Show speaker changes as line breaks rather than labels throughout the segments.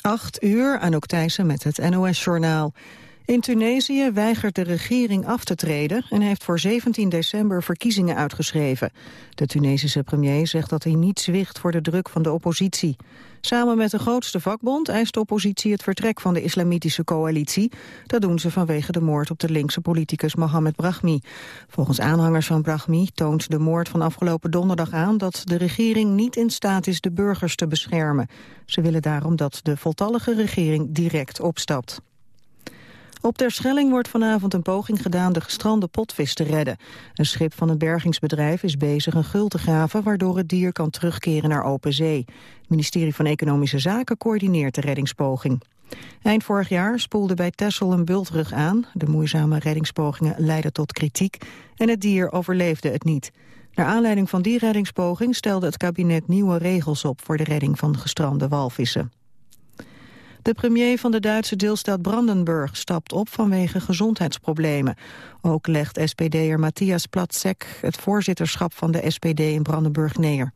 8 uur, Anouk Thijssen met het NOS-journaal. In Tunesië weigert de regering af te treden en heeft voor 17 december verkiezingen uitgeschreven. De Tunesische premier zegt dat hij niet zwicht voor de druk van de oppositie. Samen met de grootste vakbond eist de oppositie het vertrek van de islamitische coalitie. Dat doen ze vanwege de moord op de linkse politicus Mohamed Brahmi. Volgens aanhangers van Brahmi toont de moord van afgelopen donderdag aan dat de regering niet in staat is de burgers te beschermen. Ze willen daarom dat de voltallige regering direct opstapt. Op Terschelling wordt vanavond een poging gedaan de gestrande potvis te redden. Een schip van het bergingsbedrijf is bezig een gul te graven... waardoor het dier kan terugkeren naar open zee. Het ministerie van Economische Zaken coördineert de reddingspoging. Eind vorig jaar spoelde bij Texel een bultrug aan. De moeizame reddingspogingen leidden tot kritiek... en het dier overleefde het niet. Naar aanleiding van die reddingspoging stelde het kabinet nieuwe regels op... voor de redding van gestrande walvissen. De premier van de Duitse deelstaat Brandenburg stapt op vanwege gezondheidsproblemen. Ook legt SPD'er Matthias Platzek het voorzitterschap van de SPD in Brandenburg neer.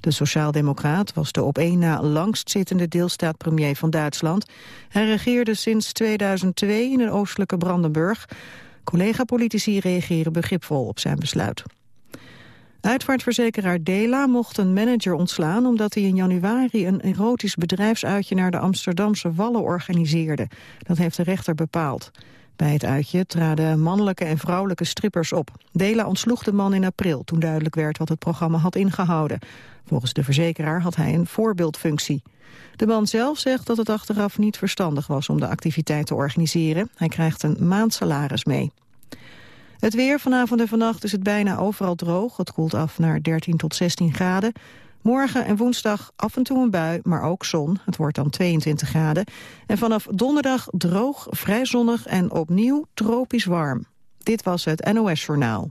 De sociaaldemocraat was de op één na langstzittende deelstaat-premier van Duitsland. Hij regeerde sinds 2002 in het oostelijke Brandenburg. Collega-politici reageren begripvol op zijn besluit. Uitvaartverzekeraar Dela mocht een manager ontslaan... omdat hij in januari een erotisch bedrijfsuitje... naar de Amsterdamse Wallen organiseerde. Dat heeft de rechter bepaald. Bij het uitje traden mannelijke en vrouwelijke strippers op. Dela ontsloeg de man in april, toen duidelijk werd wat het programma had ingehouden. Volgens de verzekeraar had hij een voorbeeldfunctie. De man zelf zegt dat het achteraf niet verstandig was om de activiteit te organiseren. Hij krijgt een maand salaris mee. Het weer vanavond en vannacht is het bijna overal droog. Het koelt af naar 13 tot 16 graden. Morgen en woensdag af en toe een bui, maar ook zon. Het wordt dan 22 graden. En vanaf donderdag droog, vrij zonnig en opnieuw tropisch warm. Dit was het NOS Journaal.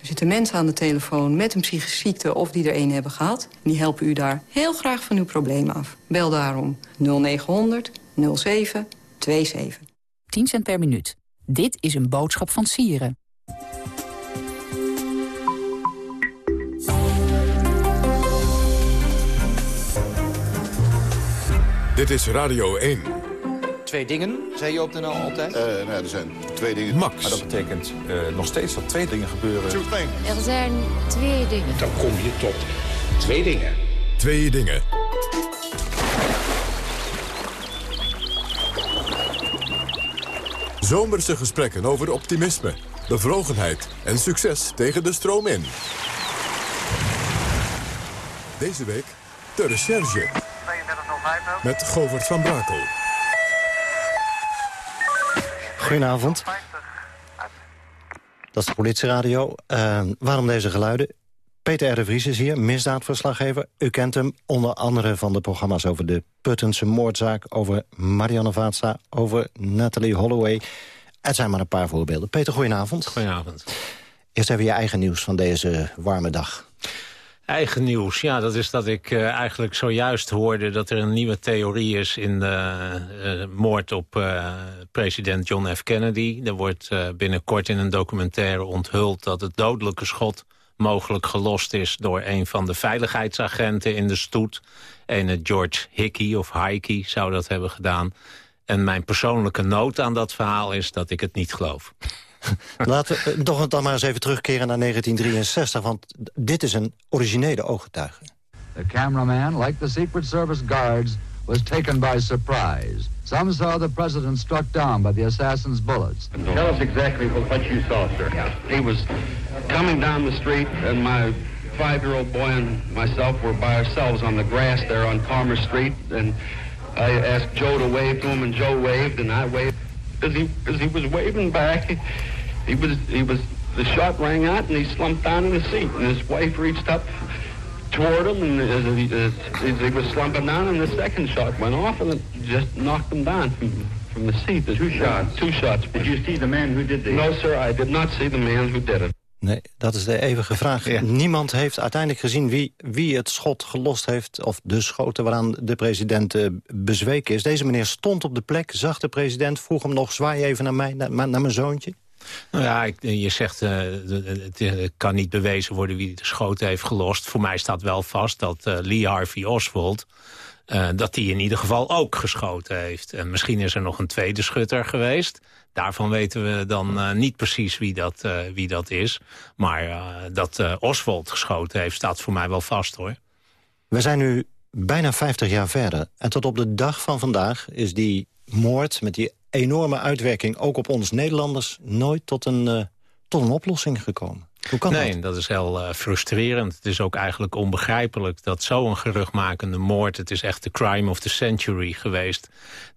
Er zitten mensen aan de telefoon met een psychische ziekte of die er een hebben gehad. Die helpen u daar heel graag van uw probleem af. Bel daarom 0900 07 27.
10 cent per minuut. Dit is een boodschap van Sieren.
Dit is Radio 1.
Twee dingen, zei je op de NL altijd?
Uh, nou, er zijn twee dingen.
Max.
Maar dat betekent uh, nog steeds dat twee dingen gebeuren.
Er zijn twee dingen.
Dan kom je tot twee dingen.
Twee dingen. Zomerse gesprekken over optimisme, bevlogenheid en succes tegen de stroom in. Deze week de recherche. Met Govert van Brakel.
Goedenavond. Dat is de politieradio. Uh, waarom deze geluiden? Peter R. de Vries is hier, misdaadverslaggever. U kent hem onder andere van de programma's over de Puttense moordzaak... over Marianne Vaatsa, over Natalie Holloway. Het zijn maar een paar voorbeelden. Peter, goedenavond.
Goedenavond.
Eerst even je eigen nieuws van deze warme dag.
Eigen nieuws, ja, dat is dat ik uh, eigenlijk zojuist hoorde... dat er een nieuwe theorie is in de uh, moord op uh, president John F. Kennedy. Er wordt binnenkort in een documentaire onthuld dat het dodelijke schot mogelijk gelost is door een van de veiligheidsagenten in de stoet. Een George Hickey of Hickey zou dat hebben gedaan. En mijn persoonlijke noot aan dat verhaal is dat ik het niet geloof.
Laten we toch dan maar eens even terugkeren naar 1963, want dit is een originele ooggetuige.
The cameraman, like the Secret Service guards, was taken by surprise.
Some saw the president struck down by the assassin's bullets.
Tell us exactly what you saw, sir.
He was coming down the street, and my five-year-old boy and myself were by ourselves on the grass there on Palmer Street, and I asked Joe to wave to him, and Joe waved, and I waved. As he as he was waving back, he was he was the shot rang out, and he slumped down in the seat, and his wife reached up toward him, and as he, as, as he was slumping down, and the second shot went off, and it just knocked him down from, from the seat. The
two shots.
Two shots.
Did you see the man who did the?
No, sir, I did not see the man who did it.
Nee, dat is de eeuwige vraag. Niemand heeft uiteindelijk gezien wie, wie het schot gelost heeft... of de schoten waaraan de president uh, bezweken is. Deze meneer stond op de plek, zag de president... vroeg hem nog, zwaai even naar, mij, naar, naar mijn zoontje.
Nou ja, ik, je zegt, uh, het kan niet bewezen worden wie de schoten heeft gelost. Voor mij staat wel vast dat uh, Lee Harvey Oswald... Uh, dat hij in ieder geval ook geschoten heeft. En misschien is er nog een tweede schutter geweest. Daarvan weten we dan uh, niet precies wie dat, uh, wie dat is. Maar dat Oswald geschoten heeft, staat voor mij wel vast, hoor.
We zijn nu bijna 50 jaar verder. En tot op de dag van vandaag is die moord met die enorme uitwerking... ook op ons Nederlanders nooit tot een, tot een oplossing gekomen. Hoe kan
nee,
dat?
dat is heel uh, frustrerend. Het is ook eigenlijk onbegrijpelijk dat zo'n geruchtmakende moord... het is echt de crime of the century geweest...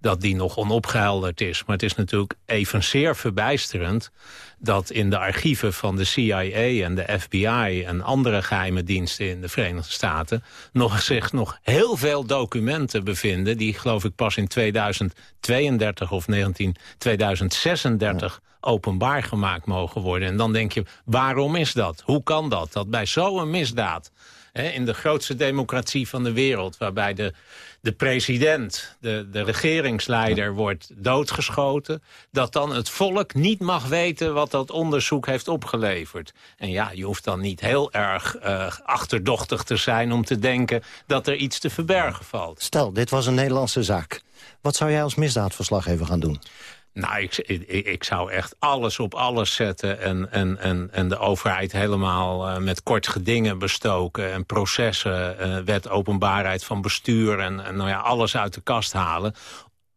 dat die nog onopgehelderd is. Maar het is natuurlijk evenzeer verbijsterend... dat in de archieven van de CIA en de FBI... en andere geheime diensten in de Verenigde Staten... nog zich nog heel veel documenten bevinden... die geloof ik pas in 2032 of 19, 2036... Ja openbaar gemaakt mogen worden. En dan denk je, waarom is dat? Hoe kan dat? Dat bij zo'n misdaad, hè, in de grootste democratie van de wereld... waarbij de, de president, de, de regeringsleider wordt doodgeschoten... dat dan het volk niet mag weten wat dat onderzoek heeft opgeleverd. En ja, je hoeft dan niet heel erg uh, achterdochtig te zijn... om te denken dat er iets te verbergen valt.
Stel, dit was een Nederlandse zaak. Wat zou jij als misdaadverslaggever gaan doen?
Nou, ik, ik, ik, zou echt alles op alles zetten... en, en, en, en de overheid helemaal uh, met kort gedingen bestoken... en processen, uh, wet openbaarheid van bestuur... en, en nou ja, alles uit de kast halen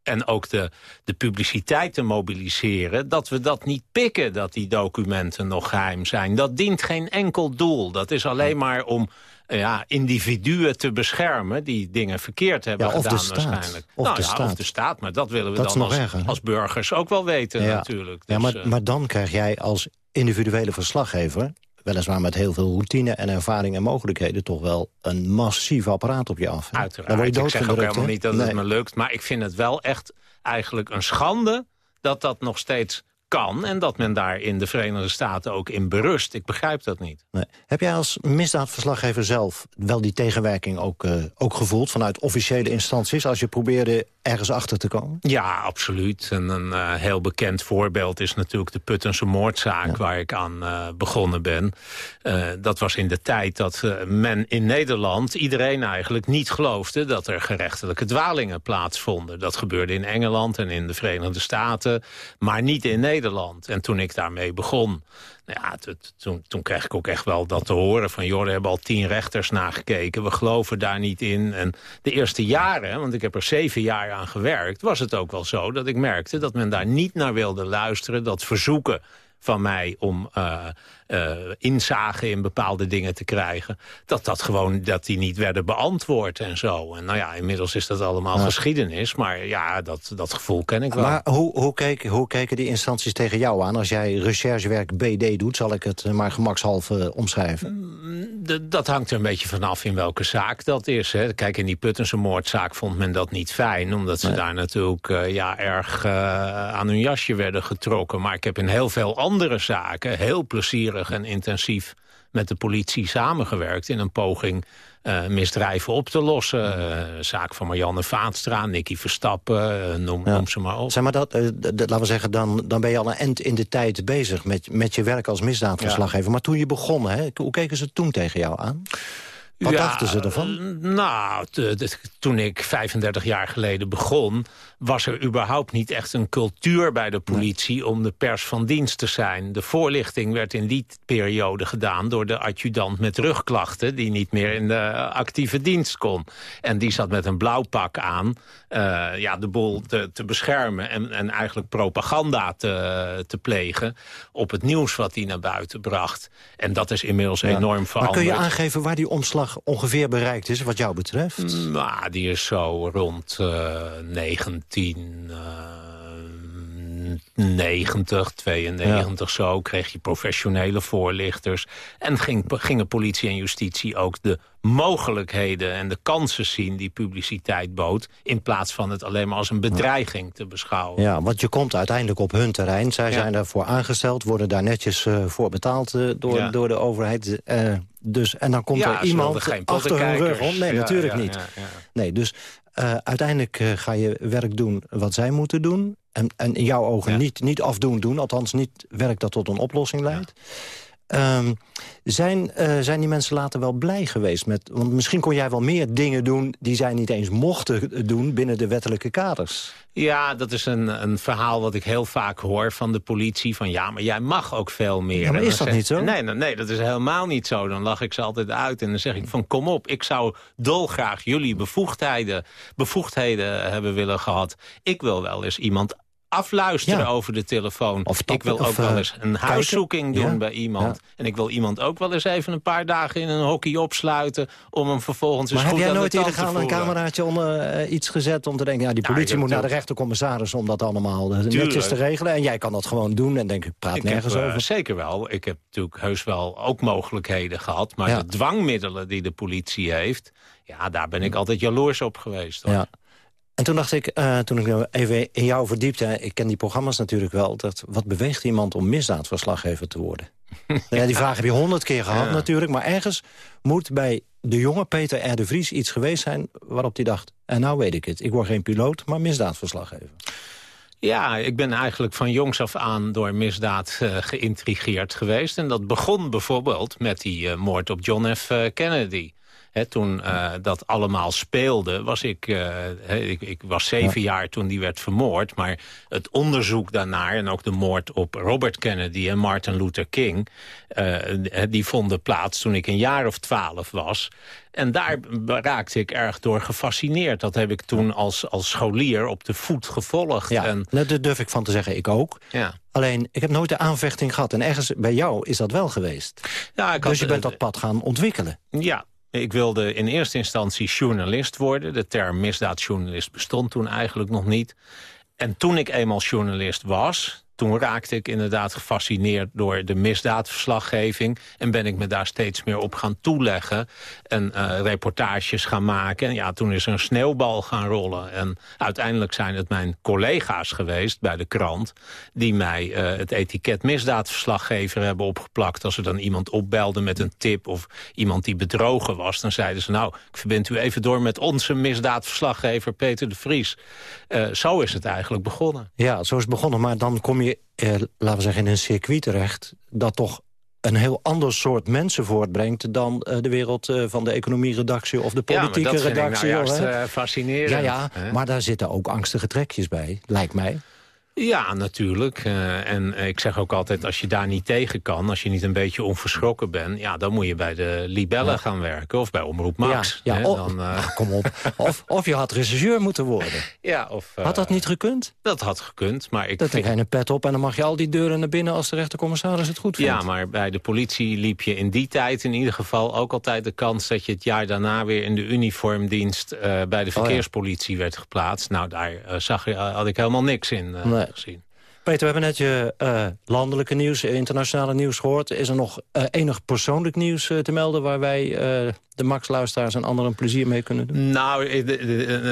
en ook de, de publiciteit te mobiliseren... dat we dat niet pikken, dat die documenten nog geheim zijn. Dat dient geen enkel doel. Dat is alleen maar om ja, individuen te beschermen... die dingen verkeerd hebben
ja,
gedaan
de staat.
waarschijnlijk.
Of,
nou,
de
ja,
staat.
of de staat, maar dat willen we
dat
dan als, als, burgers ook wel weten
ja.
natuurlijk.
ja,
dus,
maar,
uh,
maar dan krijg jij als individuele verslaggever weliswaar met heel veel routine en ervaring en mogelijkheden... toch wel een massief apparaat op je af. Hè?
Uiteraard.
Dan word je
ik zeg ook helemaal niet dat
Nee.
het me lukt. Maar ik vind het wel echt eigenlijk een schande dat dat nog steeds kan... en dat men daar in de Verenigde Staten ook in berust. Ik begrijp dat niet.
Nee. Heb jij als misdaadverslaggever zelf wel die tegenwerking ook, uh, ook gevoeld... vanuit officiële instanties als je probeerde ergens achter te komen?
Ja, absoluut. En een uh, heel bekend voorbeeld is natuurlijk de Puttense moordzaak... Ja. waar ik aan uh, begonnen ben. dat was in de tijd dat men in Nederland... iedereen eigenlijk niet geloofde dat er gerechtelijke dwalingen plaatsvonden. Dat gebeurde in Engeland en in de Verenigde Staten, maar niet in Nederland. En toen ik daarmee begon... Nou ja, toen, toen kreeg ik ook echt wel dat te horen van... joh, er hebben al tien rechters nagekeken, we geloven daar niet in. En de eerste jaren, want ik heb er zeven jaar aan gewerkt... was het ook wel zo dat ik merkte dat men daar niet naar wilde luisteren... dat verzoeken van mij om uh, uh, inzage in bepaalde dingen te krijgen... dat dat gewoon dat die niet werden beantwoord en zo. En nou ja, inmiddels is dat allemaal ja. geschiedenis. Maar ja, dat, dat gevoel ken ik wel.
Maar hoe, hoe, keken, hoe keken die instanties tegen jou aan? Als jij recherchewerk BD doet, zal ik het maar gemakshalve omschrijven?
D dat hangt er een beetje vanaf in welke zaak dat is. Hè. Kijk, in die Puttense moordzaak vond men dat niet fijn... omdat ze nee. daar natuurlijk uh, ja, erg aan hun jasje werden getrokken. Maar ik heb in heel veel andere zaken heel plezierig en intensief met de politie samengewerkt... in een poging uh, misdrijven op te lossen. Uh, zaak van Marianne Vaatstra, Nicky Verstappen, uh, noem, ja. noem, ze maar op.
Zeg maar dat, laten we zeggen, dan, dan ben je al een end in de tijd bezig... met, met je werk als misdaadverslaggever. Ja. Maar toen je begon, hè, hoe keken ze toen tegen jou aan? Wat dachten ze ervan?
Uh, nou, toen ik 35 jaar geleden begon... was er überhaupt niet echt een cultuur bij de politie... om de pers van dienst te zijn. De voorlichting werd in die periode gedaan... door de adjudant met rugklachten... die niet meer in de actieve dienst kon. En die zat met een blauw pak aan... Uh, ja, de boel te, te beschermen en, en eigenlijk propaganda te, te plegen... op het nieuws wat hij naar buiten bracht. En dat is inmiddels enorm veranderd.
Maar kun je aangeven waar die omslag ongeveer bereikt is, wat jou betreft?
Nou, die is zo rond uh, 19... Uh, 90, 92 ja. zo, kreeg je professionele voorlichters. En ging, gingen politie en justitie ook de mogelijkheden en de kansen zien die publiciteit bood... in plaats van het alleen maar als een bedreiging te beschouwen.
Ja, want je komt uiteindelijk op hun terrein. Zij ja. zijn daarvoor aangesteld, worden daar netjes uh, voor betaald uh, door, ja. door de overheid. Uh, dus, en dan komt er iemand achter hun rug om. Nee, natuurlijk niet. Nee, dus uiteindelijk ga je werk doen wat zij moeten doen. En, en in jouw ogen niet, niet afdoen doen. Althans, niet werk dat tot een oplossing leidt. Um, zijn, uh, zijn die mensen later wel blij geweest met... want misschien kon jij wel meer dingen doen... die zij niet eens mochten doen binnen de wettelijke kaders.
Ja, dat is een, een verhaal wat ik heel vaak hoor van de politie. Van ja, maar jij mag ook veel meer.
Ja, maar is dat
zeg,
niet zo?
Nee, nee, nee, dat is helemaal niet zo. Dan lach ik ze altijd uit en dan zeg ik van kom op. Ik zou dolgraag jullie bevoegdheden, bevoegdheden hebben willen gehad. Ik wil wel eens iemand afluisteren ja. over de telefoon.
Of
ik wil ook wel eens een huiszoeking doen bij iemand. En ik wil iemand ook wel eens even een paar dagen in een hockey opsluiten... om hem vervolgens
maar
eens goed
heb jij nooit
illegaal
een cameraatje onder uh, iets gezet om te denken... ja, die politie moet naar de rechtercommissaris om dat allemaal uh, netjes te regelen... en jij kan dat gewoon doen en denk ik, praat
ik
nergens
heb, uh,
over.
Zeker wel. Ik heb natuurlijk heus wel ook mogelijkheden gehad... maar de dwangmiddelen die de politie heeft... ja, daar ben ik altijd jaloers op geweest. Hoor.
Ja. En toen dacht ik, uh, toen ik even in jou verdiepte... ik ken die programma's natuurlijk wel... Dat, wat beweegt iemand om misdaadverslaggever te worden? ja, die vraag heb je honderd keer gehad ja. natuurlijk... maar ergens moet bij de jonge Peter R. de Vries iets geweest zijn... waarop hij dacht, en nou weet ik het. Ik word geen piloot, maar misdaadverslaggever.
Ja, ik ben eigenlijk van jongs af aan door misdaad uh, geïntrigeerd geweest. En dat begon bijvoorbeeld met die uh, moord op John F. Kennedy... He, toen uh, dat allemaal speelde, was ik, uh, he, ik, ik... was zeven ja. jaar toen die werd vermoord. Maar het onderzoek daarnaar en ook de moord op Robert Kennedy en Martin Luther King... Uh, die vonden plaats toen ik een jaar of twaalf was. En daar raakte ik erg door gefascineerd. Dat heb ik toen als, als scholier op de voet gevolgd.
Ja,
en...
daar durf ik van te zeggen, ik ook.
Ja.
Alleen, ik heb nooit de aanvechting gehad. En ergens bij jou is dat wel geweest.
Ja, ik
dus
had,
je bent dat pad gaan ontwikkelen.
Ja, ik wilde in eerste instantie journalist worden. De term misdaadjournalist bestond toen eigenlijk nog niet. En toen ik eenmaal journalist was... toen raakte ik inderdaad gefascineerd door de misdaadverslaggeving... en ben ik me daar steeds meer op gaan toeleggen... en uh, reportages gaan maken. En ja, toen is er een sneeuwbal gaan rollen. En uiteindelijk zijn het mijn collega's geweest bij de krant... die mij uh, het etiket misdaadverslaggever hebben opgeplakt. Als er dan iemand opbelde met een tip of iemand die bedrogen was... dan zeiden ze, nou, ik verbind u even door met onze misdaadverslaggever Peter de Vries. Uh, zo is het eigenlijk begonnen.
Ja, zo is het begonnen, maar dan kom je, eh, laten we zeggen, in een circuit terecht... dat toch een heel ander soort mensen voortbrengt... dan uh, de wereld uh, van de economieredactie of de politieke
ja, maar dat
redactie.
Nou juist, uh, fascinerend.
Ja, ja
hè?
maar daar zitten ook angstige trekjes bij, lijkt mij.
Ja, natuurlijk. Uh, en ik zeg ook altijd, als je daar niet tegen kan... als je niet een beetje onverschrokken bent... ja, dan moet je bij de Libellen ja. gaan werken. Of bij Omroep Max.
Ja, ja
hè,
of,
dan,
uh... kom op. Of, of je had regisseur moeten worden.
Ja, of, uh,
had dat niet gekund?
Dat had gekund, maar ik
Dat
vind...
een pet op en dan mag je al die deuren naar binnen... als de rechtercommissaris het goed vindt.
Ja, maar bij de politie liep je in die tijd in ieder geval... ook altijd de kans dat je het jaar daarna weer in de uniformdienst... bij de verkeerspolitie oh, werd geplaatst. Nou, daar zag je, had ik helemaal niks in nee. Gezien.
Peter, we hebben net je uh, landelijke nieuws, internationale nieuws gehoord. Is er nog uh, enig persoonlijk nieuws uh, te melden... waar wij de Max-luisteraars en anderen plezier mee kunnen doen?
Nou,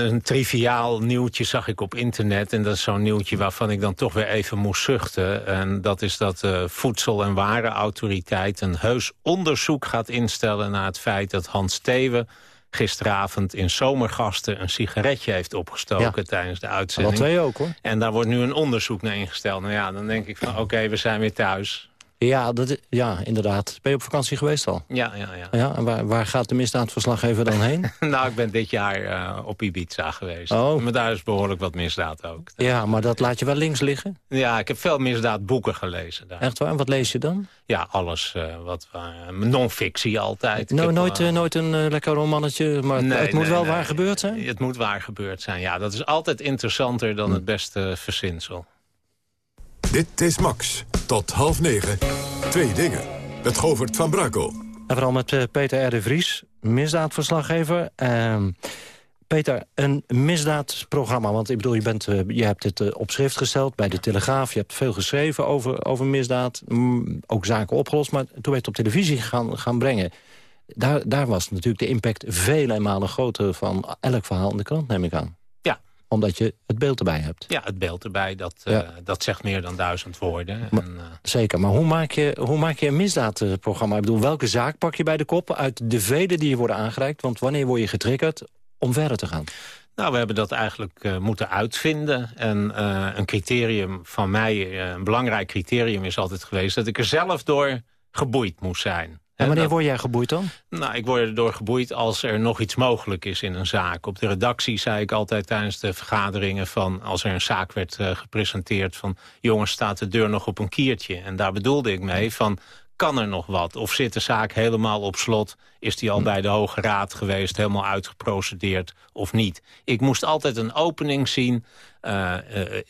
een triviaal nieuwtje zag ik op internet. En dat is zo'n nieuwtje waarvan ik dan toch weer even moest zuchten. En dat is dat de Voedsel- en Warenautoriteit... een heus onderzoek gaat instellen naar het feit dat Hans Steven gisteravond in Zomergasten een sigaretje heeft opgestoken ja. tijdens de uitzending.
Wel twee ook hoor.
En daar wordt nu een onderzoek naar ingesteld. Nou ja, dan denk ik van oké, okay, we zijn weer thuis.
Ja, dat, ja, inderdaad. Ben je op vakantie geweest al?
Ja, ja, ja.
ja en waar, waar gaat de misdaadverslaggever dan heen?
nou, ik ben dit jaar uh, op Ibiza geweest.
Oh.
Maar daar is behoorlijk wat misdaad ook.
Ja, maar dat laat je wel links liggen?
Ja, ik heb veel misdaadboeken gelezen daar.
Echt waar? En wat lees je dan?
Ja, alles. Uh, wat uh, non-fictie altijd.
No, nooit, nooit een lekker romannetje, maar
nee,
het moet
nee,
wel
nee.
waar gebeurd zijn?
Het moet waar gebeurd zijn, ja. Dat is altijd interessanter dan
hm.
het beste verzinsel.
Dit is Max. Tot half negen. Twee dingen. Met Govert van Brakel.
En vooral met uh, Peter R. de Vries, misdaadverslaggever. Uh, Peter, een misdaadprogramma. Want ik bedoel, je, bent, uh, je hebt het uh, op schrift gesteld bij de Telegraaf. Je hebt veel geschreven over, over misdaad. Mm, ook zaken opgelost. Maar toen je het op televisie gaan, gaan brengen. Daar, daar was natuurlijk de impact vele malen groter van elk verhaal in de krant, neem ik aan omdat je het beeld erbij hebt.
Ja, het beeld erbij, dat, ja. uh, dat zegt meer dan duizend woorden.
Maar,
en, uh...
Zeker, maar hoe maak, je, hoe maak je een misdaadprogramma? Ik bedoel, welke zaak pak je bij de kop uit de vele die je worden aangereikt? Want wanneer word je getriggerd om verder te gaan?
Nou, we hebben dat eigenlijk uh, moeten uitvinden. En een criterium van mij, een belangrijk criterium is altijd geweest... dat ik er zelf door geboeid moest zijn.
En wanneer word jij geboeid dan?
Nou, ik word erdoor geboeid als er nog iets mogelijk is in een zaak. Op de redactie zei ik altijd tijdens de vergaderingen van... als er een zaak werd uh, gepresenteerd van... jongens, staat de deur nog op een kiertje. En daar bedoelde ik mee van... kan er nog wat? Of zit de zaak helemaal op slot? Is die al bij de Hoge Raad geweest, helemaal uitgeprocedeerd of niet? Ik moest altijd een opening zien... Uh,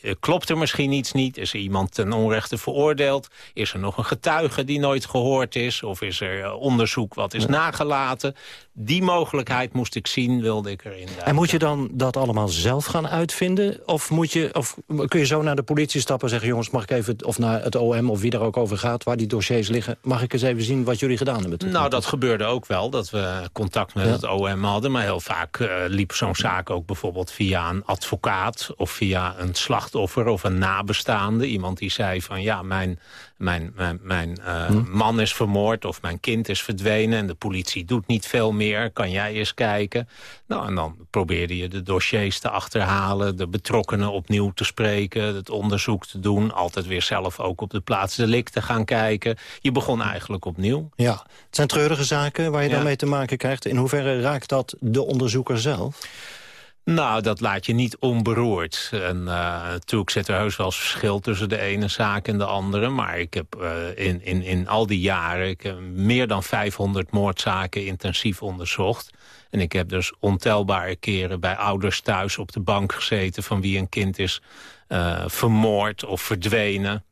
uh, klopt er misschien iets niet? Is er iemand ten onrechte veroordeeld? Is er nog een getuige die nooit gehoord is? Of is er onderzoek wat is nagelaten? Die mogelijkheid moest ik zien, wilde ik erin.
En moet je dan dat allemaal zelf gaan uitvinden? Of, moet je, of kun je zo naar de politie stappen en zeggen... jongens, mag ik even, of naar het OM of wie daar ook over gaat... waar die dossiers liggen, mag ik eens even zien wat jullie gedaan hebben?
Nou, dat gebeurde ook wel, dat we contact met ja. het OM hadden. Maar heel vaak uh, liep zo'n zaak ook bijvoorbeeld via een advocaat... of via een slachtoffer of een nabestaande. Iemand die zei van ja, mijn, mijn, mijn, mijn uh, hm. man is vermoord of mijn kind is verdwenen... en de politie doet niet veel meer, kan jij eens kijken? Nou, en dan probeerde je de dossiers te achterhalen... de betrokkenen opnieuw te spreken, het onderzoek te doen... altijd weer zelf ook op de plaats delict te gaan kijken. Je begon eigenlijk opnieuw.
Ja, het zijn treurige zaken waar je ja. dan mee te maken krijgt. In hoeverre raakt dat de onderzoeker zelf?
Nou, dat laat je niet onberoerd. En uh, natuurlijk zit er heus wel verschil tussen de ene zaak en de andere. Maar ik heb uh, in, in, in al die jaren ik meer dan 500 moordzaken intensief onderzocht. En ik heb dus ontelbare keren bij ouders thuis op de bank gezeten... van wie een kind is uh, vermoord of verdwenen.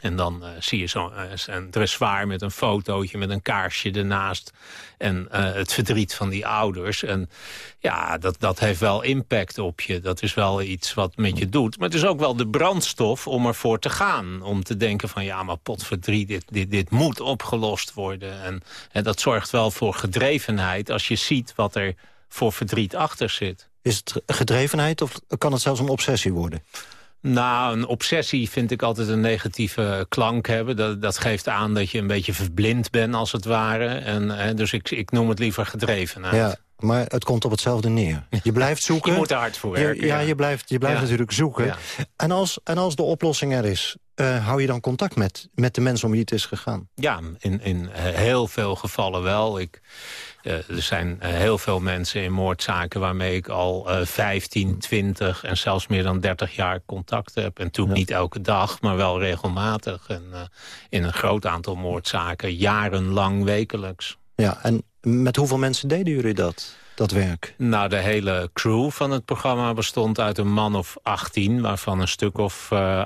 En dan uh, zie je zo'n uh, dressoir met een fotootje, met een kaarsje ernaast. En uh, het verdriet van die ouders. En ja, dat, dat heeft wel impact op je. Dat is wel iets wat met je doet. Maar het is ook wel de brandstof om ervoor te gaan. Om te denken van ja, maar potverdriet, dit, dit, dit moet opgelost worden. En, en dat zorgt wel voor gedrevenheid als je ziet wat er voor verdriet achter zit.
Is het gedrevenheid of kan het zelfs een obsessie worden?
Nou, een obsessie vind ik altijd een negatieve klank hebben. Dat, dat geeft aan dat je een beetje verblind bent, als het ware. En, en dus ik, ik noem het liever gedrevenheid.
Ja, maar het komt op hetzelfde neer. Je blijft zoeken.
Je moet er hard voor werken.
Je, ja, ja, je blijft, je blijft ja. natuurlijk zoeken. Ja. En, als, en als de oplossing er is, uh, hou je dan contact met, met de mensen om wie het is gegaan?
Ja, in, in heel veel gevallen wel. Ik, uh, er zijn uh, heel veel mensen in moordzaken waarmee ik al 15, 20 en zelfs meer dan 30 jaar contact heb. En natuurlijk ja. niet elke dag, maar wel regelmatig. En in een groot aantal moordzaken jarenlang wekelijks.
Ja, en met hoeveel mensen deden jullie dat? dat werk?
Nou, de hele crew van het programma bestond uit een man of 18... waarvan een stuk of uh,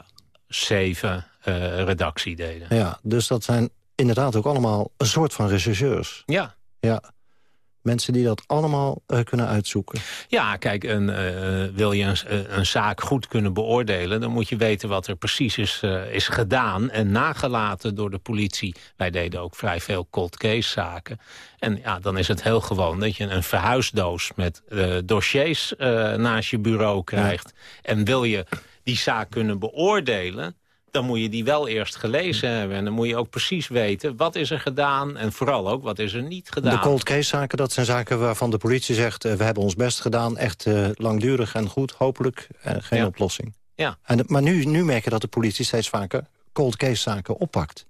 zeven uh, redactie deden.
Ja, dus dat zijn inderdaad ook allemaal een soort van rechercheurs.
Ja.
Ja. Mensen die dat allemaal uh, kunnen uitzoeken.
Ja, kijk, een, uh, wil je een, een, zaak goed kunnen beoordelen... dan moet je weten wat er precies is, uh, is gedaan en nagelaten door de politie. Wij deden ook vrij veel cold case zaken. En ja, dan is het heel gewoon dat je een verhuisdoos met dossiers naast je bureau krijgt. Ja. En wil je die zaak kunnen beoordelen dan moet je die wel eerst gelezen hebben. En dan moet je ook precies weten wat is er gedaan... en vooral ook wat is er niet gedaan.
De cold case zaken, dat zijn zaken waarvan de politie zegt... Uh, we hebben ons best gedaan, echt uh, langdurig en goed, hopelijk. Uh, geen
ja.
oplossing.
Ja.
En, maar nu, nu merk je dat de politie steeds vaker cold case zaken oppakt.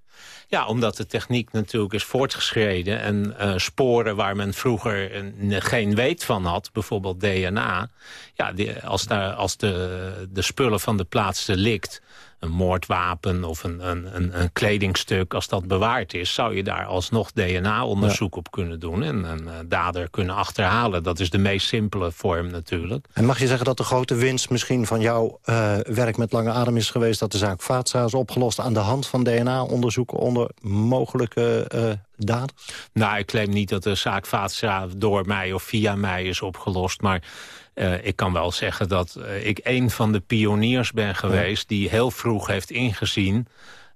Ja, omdat de techniek natuurlijk is voortgeschreden... en uh, sporen waar men vroeger een, geen weet van had, bijvoorbeeld DNA... ja, als, daar, als de, de spullen van de plaats delict een moordwapen of een, een, een, een, kledingstuk... als dat bewaard is, zou je daar alsnog DNA-onderzoek op kunnen doen... en een uh, dader kunnen achterhalen. Dat is de meest simpele vorm natuurlijk.
En mag je zeggen dat de grote winst misschien van jouw uh, werk met lange adem is geweest... dat de zaak Vaatstra is opgelost aan de hand van DNA-onderzoeken... onder mogelijke uh, daders?
Nou, ik claim niet dat de zaak Vaatstra door mij of via mij is opgelost... maar uh, ik kan wel zeggen dat uh, ik een van de pioniers ben geweest... die heel vroeg heeft ingezien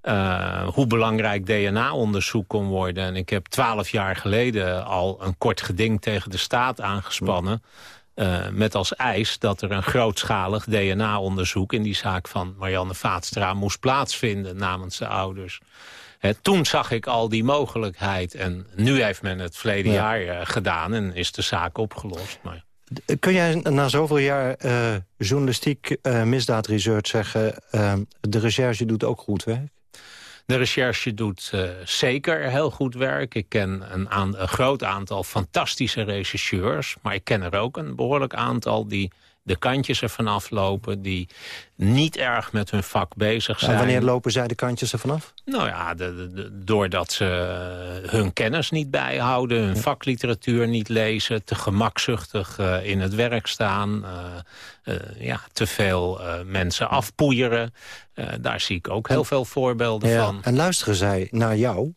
uh, hoe belangrijk DNA-onderzoek kon worden. En ik heb twaalf jaar geleden al een kort geding tegen de staat aangespannen... Met als eis dat er een grootschalig DNA-onderzoek... in die zaak van Marianne Vaatstra moest plaatsvinden namens de ouders. He, toen zag ik al die mogelijkheid. En nu heeft men het verleden ja. jaar uh, gedaan en is de zaak opgelost. Maar...
Kun jij na zoveel jaar uh, journalistiek, uh, misdaadresearch zeggen... Uh, de recherche doet ook goed werk?
De recherche doet zeker heel goed werk. Ik ken een, aan, een groot aantal fantastische rechercheurs. Maar ik ken er ook een behoorlijk aantal die de kantjes ervan aflopen... die niet erg met hun vak bezig zijn.
En wanneer lopen zij de kantjes ervan af?
Nou ja, de, de, doordat ze hun kennis niet bijhouden... hun vakliteratuur niet lezen... te gemakzuchtig uh, in het werk staan... Uh, uh, ja, te veel mensen afpoeieren. daar zie ik ook heel veel voorbeelden
ja,
van.
En luisteren zij naar jou...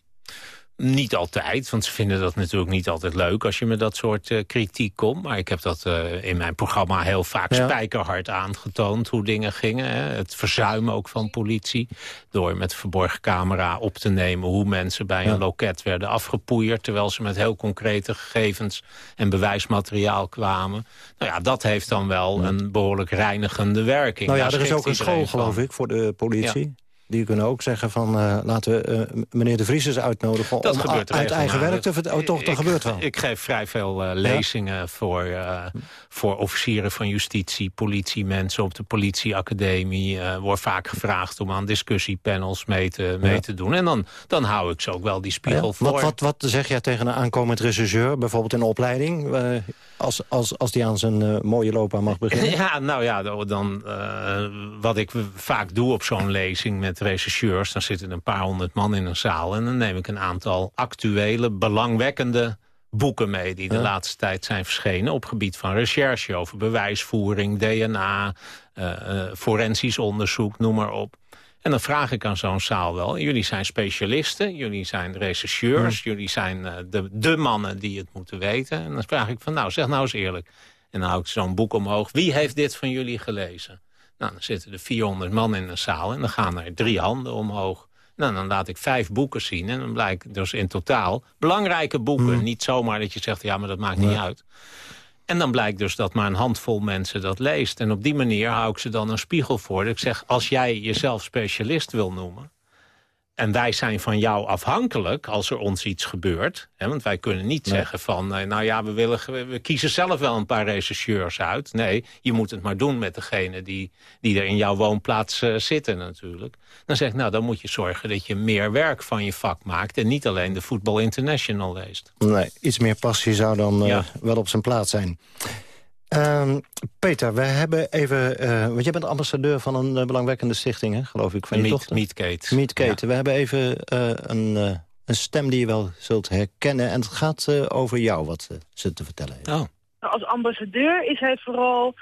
Niet altijd, want ze vinden dat natuurlijk niet altijd leuk... als je met dat soort uh, kritiek komt. Maar ik heb dat uh, in mijn programma heel vaak ja. spijkerhard aangetoond... hoe dingen gingen. Hè. Het verzuim ook van politie. Door met verborgen camera op te nemen... hoe mensen bij ja. een loket werden afgepoeierd... terwijl ze met heel concrete gegevens en bewijsmateriaal kwamen. Nou ja, dat heeft dan wel ja. een behoorlijk reinigende werking.
Nou ja, er is ook een school, van. geloof ik, voor de politie. Die kunnen ook zeggen van uh, laten we uh, meneer De Vries eens uitnodigen...
Dat
om
gebeurt
uit eigen werk te vertellen. Oh, toch, dat
ik,
gebeurt wel.
Ik geef vrij veel uh, lezingen ja? voor, voor officieren van justitie, politiemensen op de politieacademie. wordt vaak gevraagd om aan discussiepanels mee te, mee ja. te doen. En dan, dan hou ik ze ook wel die spiegel
ja?
voor.
Wat, wat, wat zeg jij tegen een aankomend rechercheur, bijvoorbeeld in opleiding... als, als, als die aan zijn mooie loopbaan mag beginnen?
Ja, nou ja, dan, wat ik vaak doe op zo'n lezing... met rechercheurs, dan zitten een paar honderd man in een zaal... en dan neem ik een aantal actuele, belangwekkende boeken mee... die de ja. laatste tijd zijn verschenen op gebied van recherche... over bewijsvoering, DNA, uh, uh, forensisch onderzoek, noem maar op. En dan vraag ik aan zo'n zaal wel... jullie zijn specialisten, jullie zijn rechercheurs... Ja. jullie zijn uh, de, de mannen die het moeten weten. En dan vraag ik van, nou, zeg nou eens eerlijk. En dan hou ik zo'n boek omhoog. Wie heeft dit van jullie gelezen? Nou, dan zitten er 400 man in een zaal en dan gaan er drie handen omhoog. Nou, dan laat ik vijf boeken zien en dan blijkt dus in totaal belangrijke boeken. Mm. Niet zomaar dat je zegt, ja, maar dat maakt nee. niet uit. En dan blijkt dus dat maar een handvol mensen dat leest. En op die manier hou ik ze dan een spiegel voor. Dat ik zeg, als jij jezelf specialist wil noemen... En wij zijn van jou afhankelijk als er ons iets gebeurt. Hè, want wij kunnen niet nee. zeggen van... nou ja, we, willen, we kiezen zelf wel een paar rechercheurs uit. Nee, je moet het maar doen met degene die, die er in jouw woonplaats uh, zitten natuurlijk. Dan zeg ik, nou, dan moet je zorgen dat je meer werk van je vak maakt... en niet alleen de Football International leest.
Nee, iets meer passie zou dan uh, ja. wel op zijn plaats zijn. Um, Peter, we hebben even... Uh, want jij bent ambassadeur van een uh, belangwekkende stichting, hè, geloof ik, van je
Meet,
dochter?
Meetkate.
Meetkate. Ja. We hebben even uh, een, een, stem die je wel zult herkennen. En het gaat over jou, wat ze te vertellen heeft.
Oh.
Als ambassadeur is hij vooral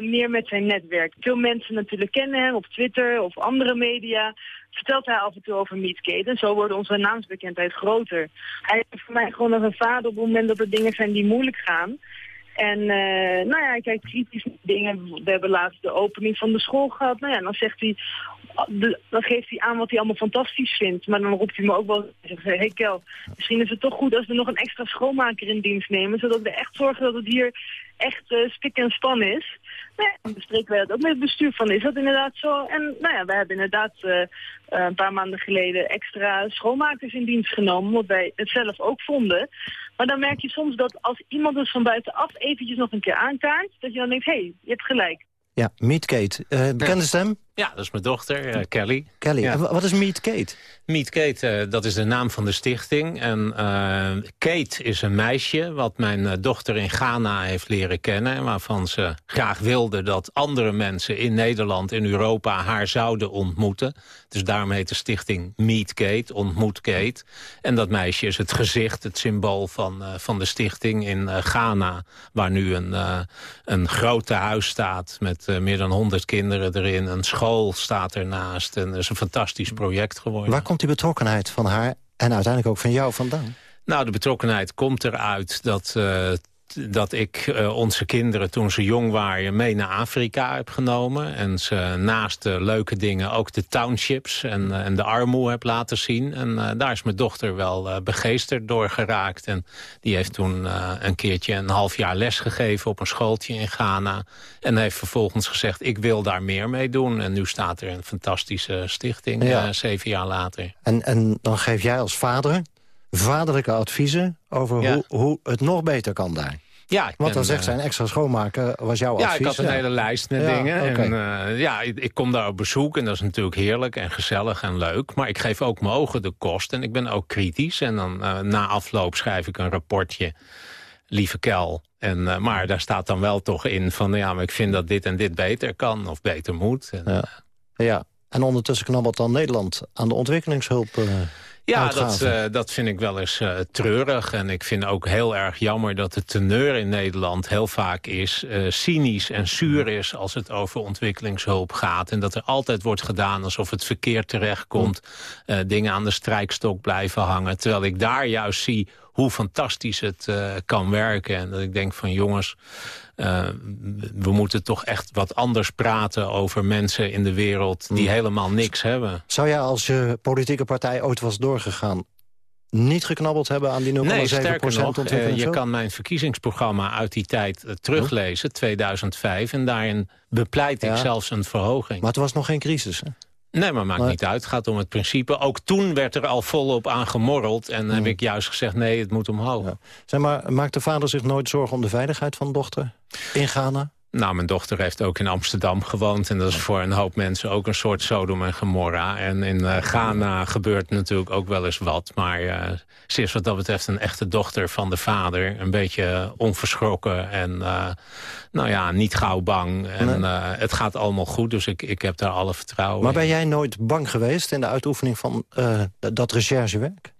meer met zijn netwerk. Veel mensen natuurlijk kennen hem op Twitter of andere media vertelt hij af en toe over Meetkate. En zo wordt onze naamsbekendheid groter. Hij is voor mij gewoon als een vader op het moment dat er dingen zijn die moeilijk gaan. En uh, nou ja, hij kijkt kritisch dingen. We hebben laatst de opening van de school gehad. Nou ja, dan zegt hij, dan geeft hij aan wat hij allemaal fantastisch vindt. Maar dan roept hij me ook wel, zegt hij, hey Kel, misschien is het toch goed als we nog een extra schoonmaker in dienst nemen. Zodat we echt zorgen dat het hier echt uh, spik en span is. Dan bespreken wij dat ook met het bestuur van, is dat inderdaad zo? En nou ja, we hebben inderdaad uh, een paar maanden geleden extra schoonmakers in dienst genomen. Omdat wij het zelf ook vonden. Maar dan merk je soms dat als iemand dus van buitenaf eventjes nog een keer aankaart... dat je dan denkt, hé, hey, je hebt gelijk.
Ja, Meetkate. Uh, bekende
ja.
stem?
Ja, dat is mijn dochter, uh, Kelly.
Kelly,
Ja.
wat is Meet Kate?
Meet Kate, eh, dat is de naam van de stichting. En eh, Kate is een meisje wat mijn eh, dochter in Ghana heeft leren kennen... en waarvan ze graag wilde dat andere mensen in Nederland, in Europa... haar zouden ontmoeten. Dus daarom heet de stichting Meet Kate, Ontmoet Kate. En dat meisje is het gezicht, het symbool van, eh, van de stichting in eh, Ghana... waar nu een, eh, een groot huis staat met eh, meer dan 100 kinderen erin. Een school staat ernaast en dat is een fantastisch project geworden.
Waar komt die betrokkenheid van haar en uiteindelijk ook van jou vandaan?
Nou, de betrokkenheid komt eruit dat, t- dat ik eh, onze kinderen toen ze jong waren mee naar Afrika heb genomen. En ze naast de leuke dingen ook de townships en, eh, en de armoede heb laten zien. En eh, daar is mijn dochter wel begeesterd door geraakt. En die heeft toen een keertje een half jaar les gegeven op een schooltje in Ghana. En heeft vervolgens gezegd, ik wil daar meer mee doen. En nu staat er een fantastische stichting,
Ja.
zeven jaar later.
En, en dan geef jij als vader vaderlijke adviezen over
Ja.
hoe, hoe het nog beter kan daar.
Ja,
Want dan zegt
eh,
zijn extra schoonmaken was jouw
Ja,
advies.
ik had een hele lijst met
Ja,
dingen. En eh, ja, ik, ik kom daar op bezoek en dat is natuurlijk heerlijk en gezellig en leuk. Maar ik geef ook mijn ogen de kost en ik ben ook kritisch. En dan eh, na afloop schrijf ik een rapportje, lieve Kel. En, maar daar staat dan wel toch in van, ja, maar ik vind dat dit en dit beter kan of beter moet. En,
Ja. Ja. En ondertussen knabbelt dan Nederland aan de ontwikkelingshulp.
Ja, dat, eh, dat vind ik wel eens eh, treurig. En ik vind ook heel erg jammer dat de teneur in Nederland heel vaak is... eh, cynisch en zuur is als het over ontwikkelingshulp gaat. En dat er altijd wordt gedaan alsof het verkeerd terechtkomt. dingen aan de strijkstok blijven hangen. Terwijl ik daar juist zie hoe fantastisch het eh, kan werken. En dat ik denk van jongens... eh, we moeten toch echt wat anders praten over mensen in de wereld... die helemaal niks hebben.
Zou jij als je politieke partij ooit was doorgegaan... niet geknabbeld hebben aan die 0,7
Nee, sterker nog, eh, je kan mijn verkiezingsprogramma uit die tijd eh, teruglezen, 2005. En daarin bepleit ik
Ja.
zelfs een verhoging.
Maar het was nog geen crisis, hè?
Nee, maar maakt niet uit. Het gaat om het principe. Ook toen werd er al volop aan gemorreld. En
Hmm.
heb ik juist gezegd, nee, het moet omhoog.
Zeg maar, maakt de vader zich nooit zorgen om de veiligheid van de dochter in Ghana?
Nou, mijn dochter heeft ook in Amsterdam gewoond. En dat is voor een hoop mensen ook een soort Sodom en Gomorra. En in eh, Ghana gebeurt natuurlijk ook wel eens wat. Maar eh, ze is wat dat betreft een echte dochter van de vader. Een beetje onverschrokken en eh, nou ja, niet gauw bang. En het gaat allemaal goed, dus ik, ik heb daar alle vertrouwen
Maar
in.
ben jij nooit bang geweest in de uitoefening van dat recherchewerk?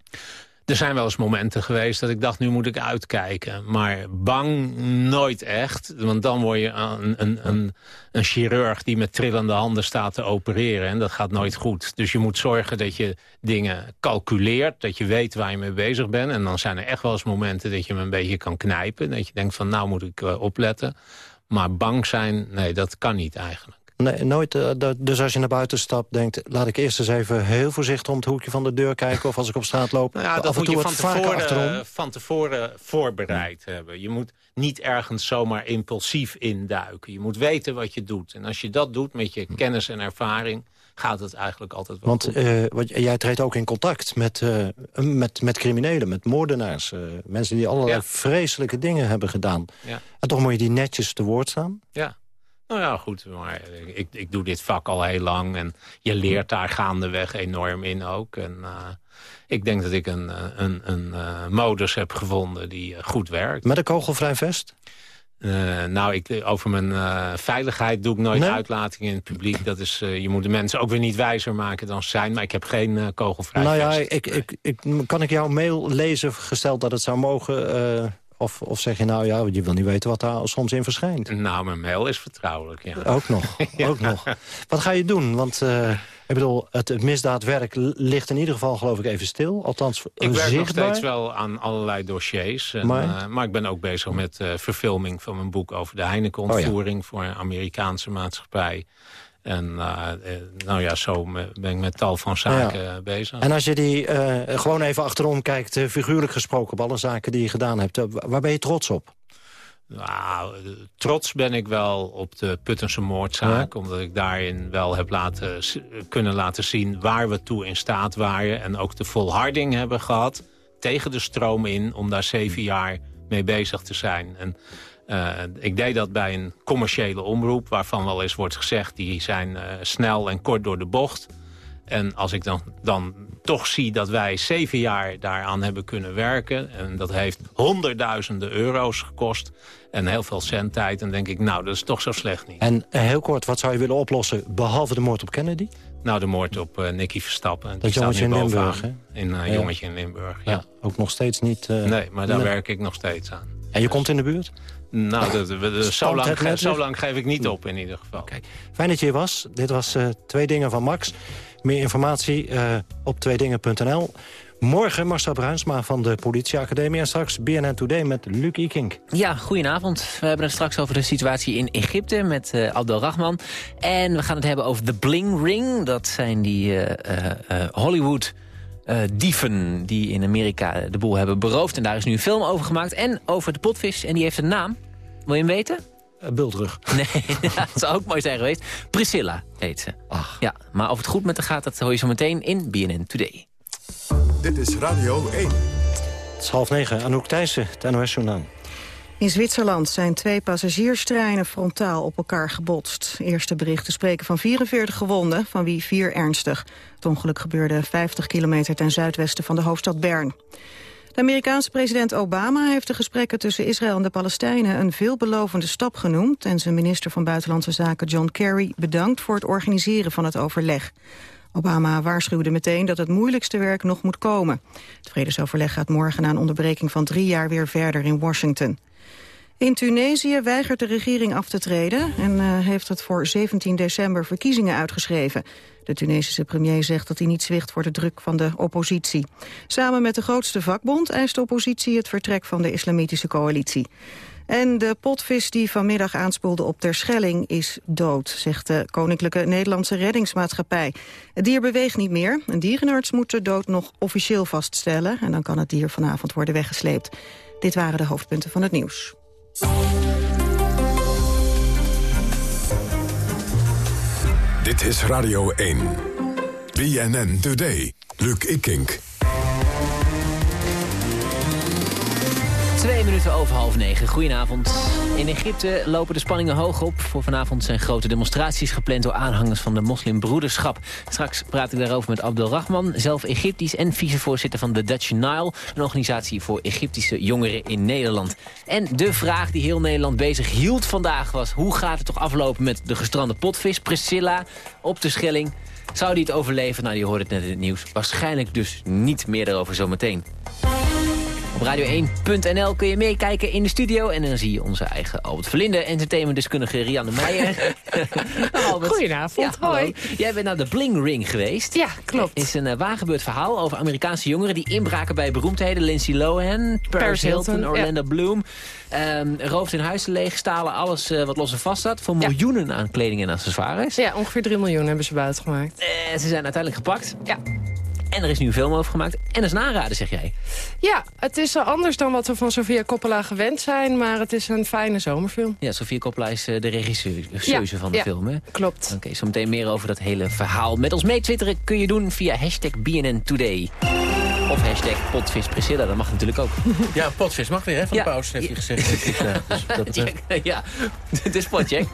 Er zijn wel eens momenten geweest dat ik dacht, nu moet ik uitkijken. Maar bang nooit echt. Want dan word je een, een, een, een chirurg die met trillende handen staat te opereren. En dat gaat nooit goed. Dus je moet zorgen dat je dingen calculeert. Dat je weet waar je mee bezig bent. En dan zijn er echt wel eens momenten dat je hem een beetje kan knijpen. Dat je denkt van, nou moet ik eh, opletten. Maar bang zijn, nee, dat kan niet eigenlijk.
Nee, nooit. eh, dus als je naar buiten stapt, denkt... laat ik eerst eens even heel voorzichtig om het hoekje van de deur kijken... of als ik op straat loop,
Nou ja, dat
af en
moet
toe
je
wat
van tevoren,
achterom.
van tevoren voorbereid hebben. Je moet niet ergens zomaar impulsief induiken. Je moet weten wat je doet. En als je dat doet met je kennis en ervaring... gaat het eigenlijk altijd wel
Want eh, wat, jij treedt ook in contact met, eh, met, met criminelen, met moordenaars. eh, mensen die allerlei
Ja.
vreselijke dingen hebben gedaan.
Ja.
En toch moet je die netjes te woord staan.
Ja. Nou ja, goed, maar ik, ik doe dit vak al heel lang... en je leert daar gaandeweg enorm in ook. En eh, ik denk dat ik een, eh, een, een eh, modus heb gevonden die eh, goed werkt.
Met een kogelvrij vest.
Eh, nou, ik, over mijn eh, veiligheid doe ik nooit
Nee?
uitlatingen in het publiek. Dat is, eh, je moet de mensen ook weer niet wijzer maken dan ze zijn. Maar ik heb geen eh, kogelvrij
nou ja, ik, ik, ik, kan ik jouw mail lezen, gesteld dat het zou mogen... eh, of, of zeg je nou, ja, je wil niet weten wat daar soms in verschijnt.
Nou, mijn mail is vertrouwelijk, ja.
Ook nog, ook nog. Wat ga je doen? Want eh, ik bedoel, het, het misdaadwerk ligt in ieder geval geloof ik even stil. Althans,
Ik werk
zichtbaar.
nog steeds wel aan allerlei dossiers. En,
Maar?
maar? maar ik ben ook bezig met eh, verfilming van mijn boek over de Heineken-ontvoering... voor een Amerikaanse maatschappij. En eh, eh, nou ja, zo ben ik met tal van zaken eh, bezig.
En als je die gewoon even achterom kijkt, figuurlijk gesproken... op alle zaken die je gedaan hebt, wa- waar ben je trots op?
Nou, trots ben ik wel op de Puttense moordzaak. Omdat ik daarin wel heb laten, kunnen laten zien waar we toe in staat waren. En ook de volharding hebben gehad tegen de stroom in... om daar zeven jaar mee bezig te zijn. En ik deed dat bij een commerciële omroep... waarvan wel eens wordt gezegd... die zijn snel en kort door de bocht. En als ik dan, dan toch zie dat wij zeven jaar daaraan hebben kunnen werken... en dat heeft honderdduizenden euro's gekost en heel veel centtijd... dan denk ik, nou, dat is toch zo slecht niet.
En heel kort, wat zou je willen oplossen behalve de moord op Kennedy?
Nou, de moord op uh, Nicky Verstappen.
Dat jongetje in Limburg, hè?
In uh, ja. jongetje in Limburg, ja. ja.
Ook nog steeds niet... Uh,
nee, maar daar werk ik nog steeds aan.
En je komt in de buurt?
Nou, dat, dat, zo, lang, zo lang geef ik niet op in ieder geval.
Okay. Fijn dat je hier was. Dit was Twee Dingen van Max. Meer informatie op tweedingen.nl. Morgen Marcel Bruinsma van de politieacademie... en straks BNN Today met Luc Ikink.
Ja, goedenavond. We hebben het straks over de situatie in Egypte met uh, Abdel Rahman. En we gaan het hebben over de Bling Ring. Dat zijn die uh, uh, Hollywood... dieven die in Amerika de boel hebben beroofd. En daar is nu een film over gemaakt. En over de potvis. En die heeft een naam. Wil je hem weten?
Bultrug.
Nee, dat zou ook mooi zijn geweest. Priscilla heet ze. Ach. Ja, maar of het goed met haar gaat, dat hoor je zo meteen in BNN Today.
Dit is Radio 1.
Het is half negen. Anouk Thijssen, het NOS-journaal.
In Zwitserland zijn twee passagierstreinen frontaal op elkaar gebotst. Eerste berichten spreken van 44 gewonden, van wie vier ernstig. Het ongeluk gebeurde 50 kilometer ten zuidwesten van de hoofdstad Bern. De Amerikaanse president Obama heeft de gesprekken tussen Israël en de Palestijnen een veelbelovende stap genoemd en zijn minister van Buitenlandse Zaken John Kerry bedankt voor het organiseren van het overleg. Obama waarschuwde meteen dat het moeilijkste werk nog moet komen. Het vredesoverleg gaat morgen na een onderbreking van drie jaar weer verder in Washington. In Tunesië weigert de regering af te treden en uh, heeft het voor 17 december verkiezingen uitgeschreven. De Tunesische premier zegt dat hij niet zwicht voor de druk van de oppositie. Samen met de grootste vakbond eist de oppositie het vertrek van de islamitische coalitie. En de potvis die vanmiddag aanspoelde op Terschelling is dood, zegt de Koninklijke Nederlandse Reddingsmaatschappij. Het dier beweegt niet meer. Een dierenarts moet de dood nog officieel vaststellen en dan kan het dier vanavond worden weggesleept. Dit waren de hoofdpunten van het nieuws.
Dit is Radio 1. BNN Today. Luc Ikink.
Twee minuten over half negen. Goedenavond. In Egypte lopen de spanningen hoog op. Voor vanavond zijn grote demonstraties gepland door aanhangers van de moslimbroederschap. Straks praat ik daarover met Abdel Rahman, zelf Egyptisch en vicevoorzitter van de Dutch Nile. Een organisatie voor Egyptische jongeren in Nederland. En de vraag die heel Nederland bezig hield vandaag was... hoe gaat het toch aflopen met de gestrande potvis Priscilla op de Schelling? Zou die het overleven? Nou, die hoorde het net in het nieuws. Waarschijnlijk dus niet meer daarover zometeen. Op radio1.nl kun je meekijken in de studio. En dan zie je onze eigen Albert Verlinde, entertainmentdeskundige Rianne Meijer.
Goedenavond,
ja, hoi. Jij bent naar de Bling Ring geweest.
Ja, klopt.
Het is een uh, waargebeurd verhaal over Amerikaanse jongeren... die inbraken bij beroemdheden. Lindsay Lohan, Paris, Hilton, Orlando Bloom. Um, rooft hun huizen leeg, stalen alles uh, wat los en vast staat... voor miljoenen aan kleding en accessoires.
Ja, ongeveer 3 miljoen hebben ze buiten gemaakt.
Uh, ze zijn uiteindelijk gepakt. Ja. En er is nu een film over gemaakt. En dat is naraden, zeg jij.
Ja, het is anders dan wat we van Sofia Coppola gewend zijn. Maar het is een fijne zomerfilm.
Ja, Sofia Coppola is uh, de regisseuse van de
ja,
film, hè?
klopt.
Oké, okay, zo meteen meer over dat hele verhaal. Met ons mee twitteren kun je doen via hashtag BNN Today. Of hashtag potvis Priscilla, dat mag natuurlijk ook.
Ja, potvis mag weer, hè, van
ja.
de paus, heeft hij gezegd. dus dat
ja, het is potjack.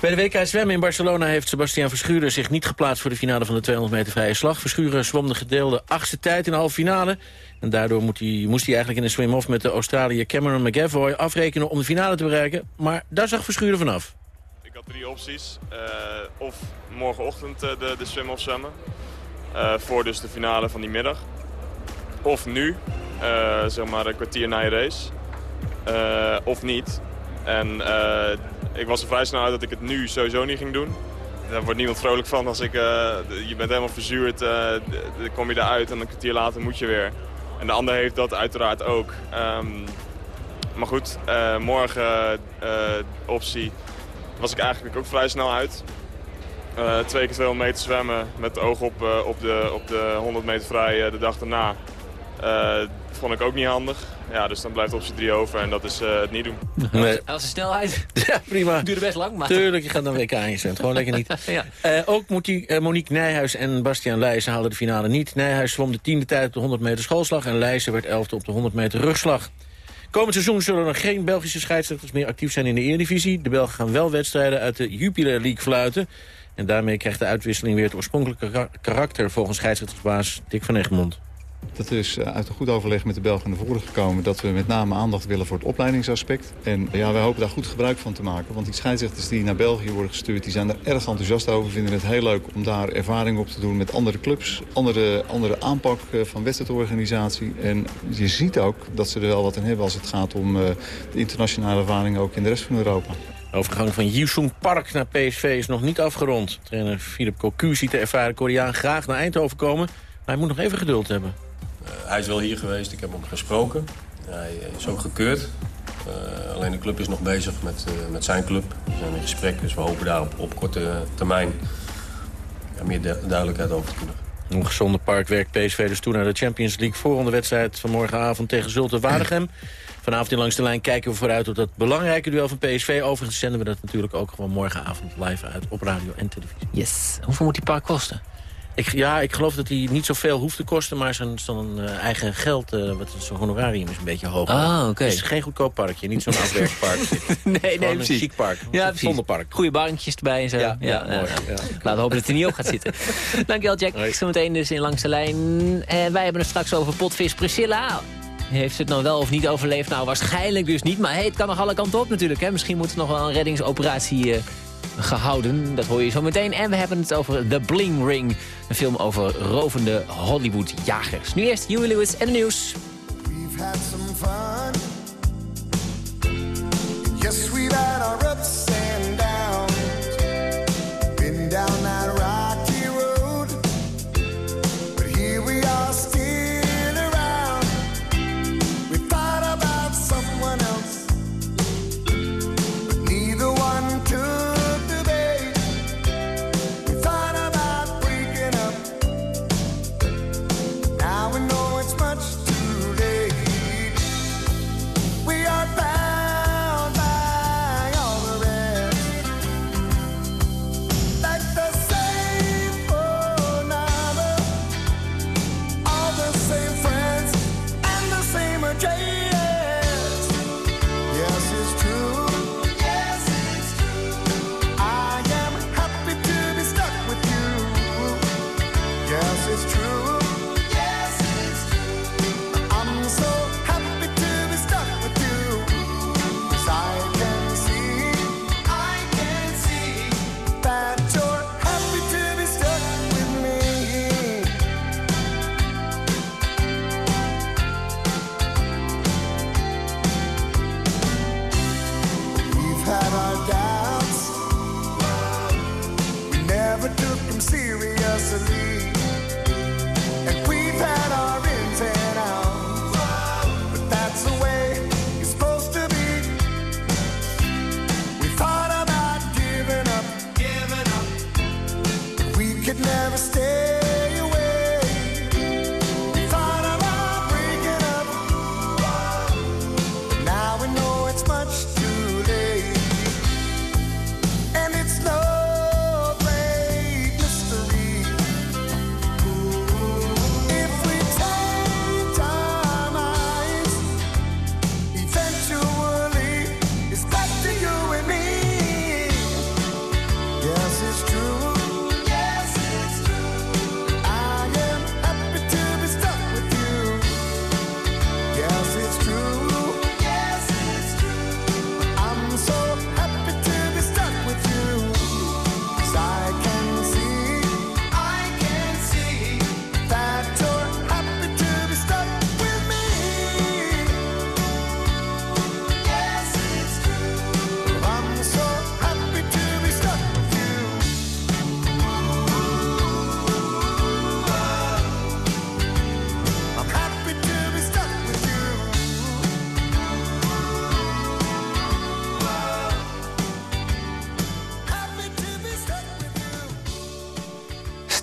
Bij de WK Zwemmen in Barcelona heeft Sebastian Verschuren zich niet geplaatst... voor de finale van de 200 meter vrije slag. Verschuren zwom de gedeelde achtste tijd in de halve finale. En daardoor moet hij, moest hij eigenlijk in een swim-off met de Australiër Cameron McAvoy afrekenen om de finale te bereiken. Maar daar zag Verschuren vanaf.
Ik had drie opties. Uh, of morgenochtend uh, de, de swim-off zwemmen. Uh, voor dus de finale van die middag. Of nu, zeg maar een kwartier na je race. of niet. En ik was er vrij snel uit dat ik het nu sowieso niet ging doen. Daar wordt niemand vrolijk van als ik... Je bent helemaal verzuurd, uh, dan kom je eruit en een kwartier later moet je weer. En de ander heeft dat uiteraard ook. Um, maar goed, morgen optie was ik eigenlijk ook vrij snel uit. Twee keer 200 meter zwemmen met oog op, op, de, op de 100 meter vrij de dag daarna. vond ik ook niet handig. Ja, dus dan blijft optie 3 over en dat is uh, het niet doen.
Nee. Als de snelheid.
Ja, prima.
Duurde best lang, maar...
Tuurlijk, je gaat dan WK in je Gewoon lekker niet.
ja.
uh, ook moet die, uh, Monique Nijhuis en Bastiaan Leijzen haalden de finale niet. Nijhuis zwom de tiende tijd op de 100 meter schoolslag... en Leijzen werd elfde op de 100 meter rugslag. Komend seizoen zullen er geen Belgische scheidsrechters meer actief zijn in de Eredivisie. De Belgen gaan wel wedstrijden uit de Jupiler League fluiten. En daarmee krijgt de uitwisseling weer het oorspronkelijke karakter... volgens scheidsrechtersbaas Dick van Egmond.
Dat is eh, uit een goed overleg met de Belgen naar voren gekomen... dat we met name aandacht willen voor het opleidingsaspect. En ja, wij hopen daar goed gebruik van te maken. Want die scheidsrechters die naar België worden gestuurd... die zijn er erg enthousiast over. vinden het heel leuk om daar ervaring op te doen met andere clubs. Andere, andere aanpak eh, van wedstrijdorganisatie. En je ziet ook dat ze er wel wat in hebben als het gaat om de internationale ervaring... ook in de rest van Europa.
De overgang van Yusung Park naar PSV is nog niet afgerond. Trainer Philip Cocu ziet de ervaren Koreaan graag naar Eindhoven komen... maar hij moet nog even geduld hebben.
Uh, hij is wel hier geweest, ik heb hem gesproken. Hij is ook gekeurd. Uh, alleen de club is nog bezig met, uh, met zijn club. We zijn in gesprek, dus we hopen daar op, op korte termijn ja, meer du duidelijkheid over te kunnen.
Een gezonde park werkt PSV dus toe naar de Champions League voorronde wedstrijd van morgenavond tegen Zulte Waregem. Vanavond in Langs de Lijn kijken we vooruit op dat belangrijke duel van PSV. Overigens zenden we dat natuurlijk ook gewoon morgenavond live uit op radio en televisie.
Yes. Hoeveel moet die park kosten?
Ik, ja, ik geloof dat hij niet zoveel hoeft te kosten, maar zijn, zijn uh, eigen geld, uh, wat zijn honorarium is een beetje hoog.
Ah, oké. Okay.
Het is geen goedkoop parkje, niet zo'n afwerkpark.
nee, nee,
Gewoon
precies.
een chic park,
ja,
een zonnepark.
Goede bankjes erbij en zo.
Ja, ja,
ja,
mooi. Ja.
Laten we hopen dat hij niet op gaat zitten. Dankjewel, Jack. Zometeen dus in Langs de Lijn. En wij hebben het straks over potvis Priscilla. Heeft het nou wel of niet overleefd? Nou, waarschijnlijk dus niet. Maar hey, het kan nog alle kanten op natuurlijk. Hè. Misschien moet er nog wel een reddingsoperatie uh, gehouden. Dat hoor je zo meteen. En we hebben het over The Bling Ring. Een film over rovende Hollywood-jagers. Nu eerst Huey Lewis en de nieuws.
We've had some fun. Yes, we've had our ups and downs. Been down that rocky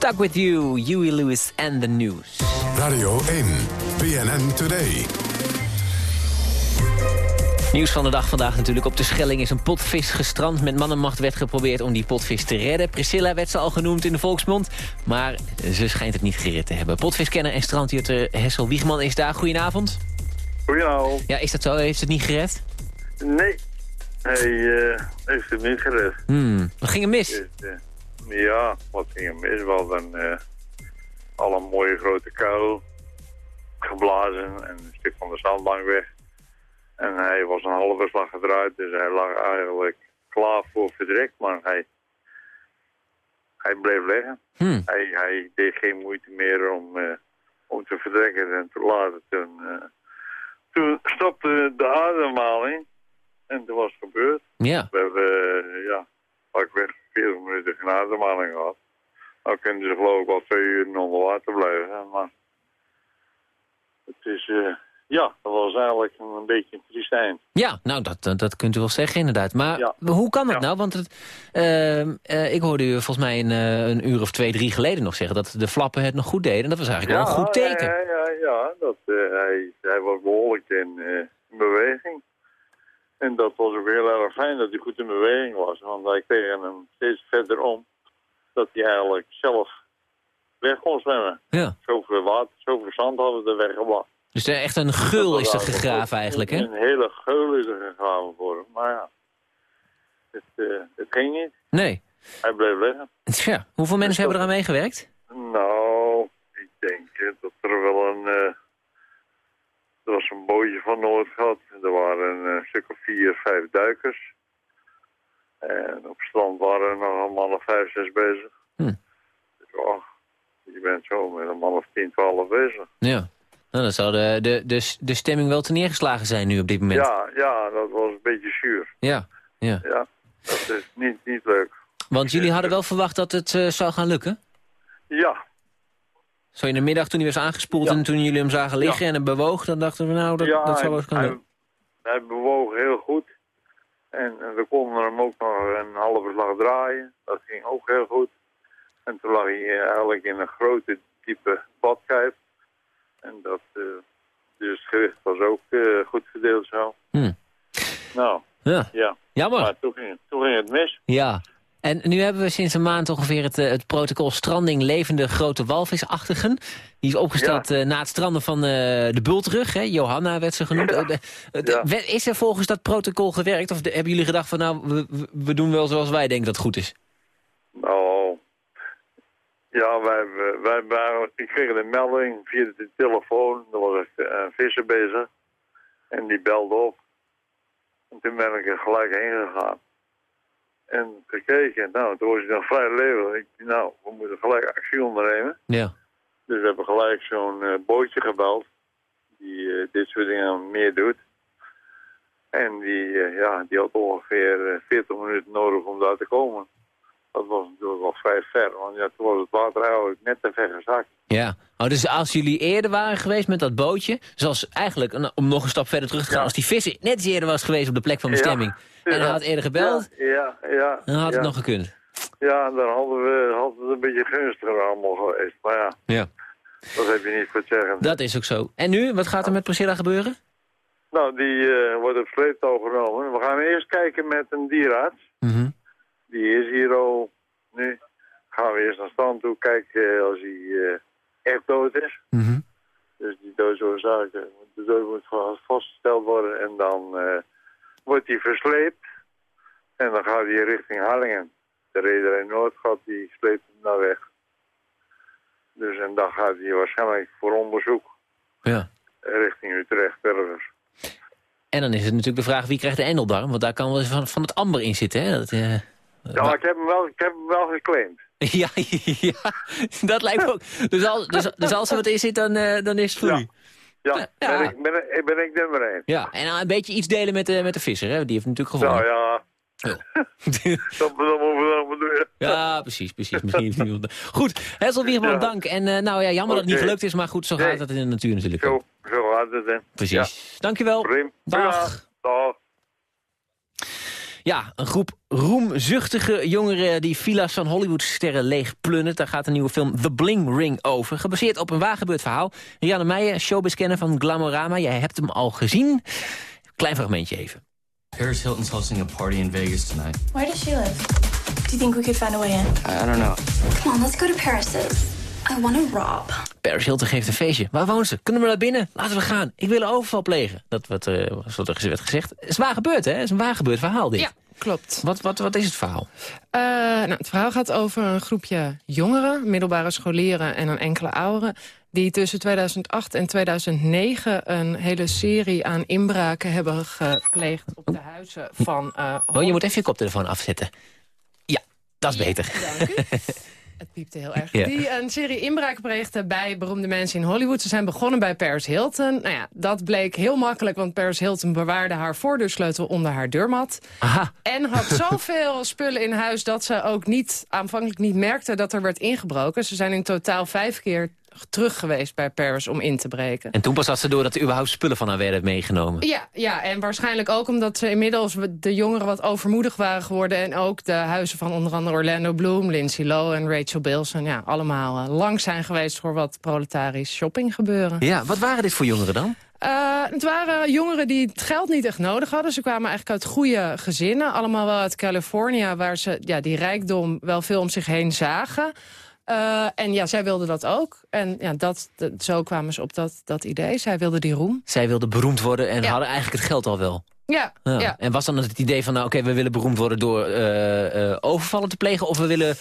Stuck with you,
Huey Lewis and the News.
Radio 1, PNN Today.
Nieuws van de dag vandaag natuurlijk. Op de Schelling is een potvis gestrand. Met mannenmacht werd geprobeerd om die potvis te redden. Priscilla werd ze al genoemd in de volksmond. Maar ze schijnt het niet gered te hebben. Potviskenner en strandjutter Hessel Wiegman is daar. Goedenavond.
Goedenavond.
Ja, is dat zo? Heeft het niet gered?
Nee, hij eh, heeft het niet gered.
Hmm. Wat ging er mis?
Dus, ja, wat ging er mis? We hadden eh, al een mooie grote kuil geblazen en een stuk van de zandbank weg. En hij was een halve slag gedraaid, dus hij lag eigenlijk klaar voor vertrek, maar hij, hij bleef liggen.
Hmm.
Hij, hij deed geen moeite meer om, eh, om te vertrekken en te laten. Toen, eh, toen stopte de ademhaling en dat was gebeurd.
Ja.
We hebben, ja, pakweg 40 minuten geen ademhaling gehad. Dan kunnen ze geloof ik wel twee uur onder water blijven. Maar het is, eh, ja, dat was eigenlijk een, een beetje een triest eind.
Ja, nou, dat, dat, kunt u wel zeggen inderdaad. Maar hoe kan dat nou? Want het, ehm, eh, ik hoorde u volgens mij een, eh, een uur of twee, drie geleden nog zeggen... dat de flappen het nog goed deden. En dat was eigenlijk wel een goed teken.
Ja, ja, ja dat, eh, hij, hij was behoorlijk in, eh, in beweging. En dat was ook heel erg fijn dat hij goed in beweging was. Want wij kregen hem steeds verder om. Dat hij eigenlijk zelf weg kon zwemmen.
Ja.
Zoveel water, zoveel zand hadden we er weggebracht.
Dus er echt een gul is er gegraven eigenlijk, hè?
Een hele geul is er gegraven voor hem. Maar ja, het, eh, het ging niet.
Nee.
Hij bleef liggen.
Tja, hoeveel mensen hebben eraan meegewerkt?
Nou, ik denk eh, dat er wel een... eh, er was een bootje van Noord gehad. Er waren een stuk of vier, vijf duikers. En op het strand waren er nog een man of vijf, zes bezig.
Hm.
Dus ja, je bent zo met een man of tien, twaalf bezig.
Ja. Nou, dan zou de, de, de, de stemming wel te neergeslagen zijn nu op dit moment.
Ja, ja, dat was een beetje zuur.
Ja, ja.
Ja, dat is niet, niet leuk.
Want jullie hadden wel verwacht dat het eh, zou gaan lukken?
Ja,
Zo in de middag toen hij was aangespoeld en toen jullie hem zagen liggen en hem bewoog... dan dachten we nou, dat,
ja
dat zou wel eens kunnen
hij, hij bewoog heel goed. En, en we konden hem ook nog een halve slag draaien. Dat ging ook heel goed. En toen lag hij eh, eigenlijk in een grote, diepe badkuip. En dat, eh, dus het gewicht was ook eh, goed verdeeld zo.
Hm.
Nou,
Ja.
ja.
Jammer.
Maar toen ging, toen ging het mis.
Ja. En nu hebben we sinds een maand ongeveer het, eh, het protocol stranding levende grote walvisachtigen. Die is opgesteld eh, na het stranden van eh, de Bultrug. Hè? Johanna werd ze genoemd. Is er volgens dat protocol gewerkt? Of hebben jullie gedacht van nou, we, doen wel zoals wij denken dat het goed is?
Nou, ja, wij, wij, wij kreeg een melding via de telefoon. Er was een, een visser bezig. En die belde op. En toen ben ik er gelijk heen gegaan. En gekeken. Nou, toen was hij nog vrij leven. Ik dacht, nou, we moeten gelijk actie ondernemen.
Ja.
Dus we hebben gelijk zo'n eh, bootje gebeld. Die eh, dit soort dingen meer doet. En die, eh, ja, die had ongeveer eh, 40 minuten nodig om daar te komen. Dat was natuurlijk wel vrij ver, want ja, toen was het water eigenlijk net te ver gezakt.
Ja. Oh, dus als jullie eerder waren geweest met dat bootje... zoals eigenlijk, om nog een stap verder terug te gaan... als die visser net eerder was geweest op de plek van bestemming... en hij had eerder gebeld,
Ja, ja.
dan had het nog gekund.
Ja, dan hadden we had het een beetje gunstiger allemaal geweest. Maar ja,
Ja.
dat heb je niet voor te zeggen.
Dat is ook zo. En nu, wat gaat er met Priscilla gebeuren?
Nou, die eh, wordt op sleeptouw genomen. We gaan eerst kijken met een dierarts.
Mhm.
Die is hier al nu. Gaan we eerst naar stand toe kijken als hij eh, echt dood is.
Mhm.
Dus die doodsoorzaak, eh, de dood moet va- vastgesteld worden. En dan eh, wordt hij versleept. En dan gaat hij richting Harlingen. De reder in Noord gaat, die sleept hem naar weg. Dus en dan gaat hij waarschijnlijk voor onderzoek
Ja.
eh, richting Utrecht ergens.
En dan is het natuurlijk de vraag wie krijgt de endeldarm. Want daar kan wel van, van het amber in zitten. Hè? Dat, eh,
Ja, maar ik heb hem wel, ik heb hem wel geclaimd.
ja, ja, dat lijkt me ook. Dus, al, dus, dus als er wat in zit, dan, eh, dan is het voor u.
Ja, Ben, ik, ben, ik, ben ik nummer één.
Ja, en dan een beetje iets delen met de, met de visser. Hè? Die heeft natuurlijk gewonnen.
Nou ja. doen.
Ja, precies, precies. Misschien. goed, Hessel Wierman,
Ja.
dank. En eh, nou ja, jammer dat het niet gelukt is, maar goed, zo gaat het in de natuur natuurlijk.
Zo, zo gaat het, hè.
Precies. Dankjewel. Dag.
Dag.
Ja, een groep roemzuchtige jongeren die villa's van Hollywoodsterren leeg plundert. Daar gaat een nieuwe film The Bling Ring over. Gebaseerd op een waargebeurd verhaal. Rianne Meijer, showbizkenner van Glamorama. Jij hebt hem al gezien. Klein fragmentje even.
Paris Hilton's hosting a party in Vegas tonight.
Where does she live? Do you think we could find a way in?
I, I don't know.
Come on, let's go to Paris's. I want to rob.
Paris Hilton geeft een feestje. Waar woont ze? Kunnen we naar binnen? Laten we gaan. Ik wil een overval plegen. Dat wat, eh, was wat er werd gezegd. Het is waar gebeurd, hè? Het is een waar gebeurd verhaal, dit.
Ja, klopt.
Wat, wat, wat is het verhaal?
Eh, nou, het verhaal gaat over een groepje jongeren, middelbare scholieren en een enkele ouderen... die tussen 2008 en 2009 een hele serie aan inbraken hebben gepleegd op de huizen van... eh,
Oh, je moet even je koptelefoon afzetten. Ja, dat is beter.
Het piepte heel erg.
Ja.
Die een serie pleegden bij beroemde mensen in Hollywood. Ze zijn begonnen bij Paris Hilton. Nou ja, dat bleek heel makkelijk, want Paris Hilton bewaarde haar voordeursleutel onder haar deurmat. En had zoveel spullen in huis dat ze ook niet, aanvankelijk niet merkte dat er werd ingebroken. Ze zijn in totaal vijf keer terug geweest bij Paris om in te breken.
En toen pas had ze door dat er überhaupt spullen van haar werden meegenomen.
Ja, ja, en waarschijnlijk ook omdat ze inmiddels de jongeren wat overmoedig waren geworden. En ook de huizen van onder andere Orlando Bloom, Lindsay Lohan en Rachel Bilson. Ja, allemaal eh, lang zijn geweest voor wat proletarisch shopping gebeuren.
Ja, wat waren dit voor jongeren dan?
Eh, het waren jongeren die het geld niet echt nodig hadden. Ze kwamen eigenlijk uit goede gezinnen. Allemaal wel uit Californië, waar ze ja, die rijkdom wel veel om zich heen zagen. Eh, en ja, zij wilden dat ook. En ja, dat, dat- zo kwamen ze op dat, dat idee. Zij wilden die roem.
Zij wilden beroemd worden en
Ja.
hadden eigenlijk het geld al wel.
Ja,
Ja.
ja.
En was dan het idee van, nou, oké, we willen beroemd worden door eh, eh, overvallen te plegen... of we willen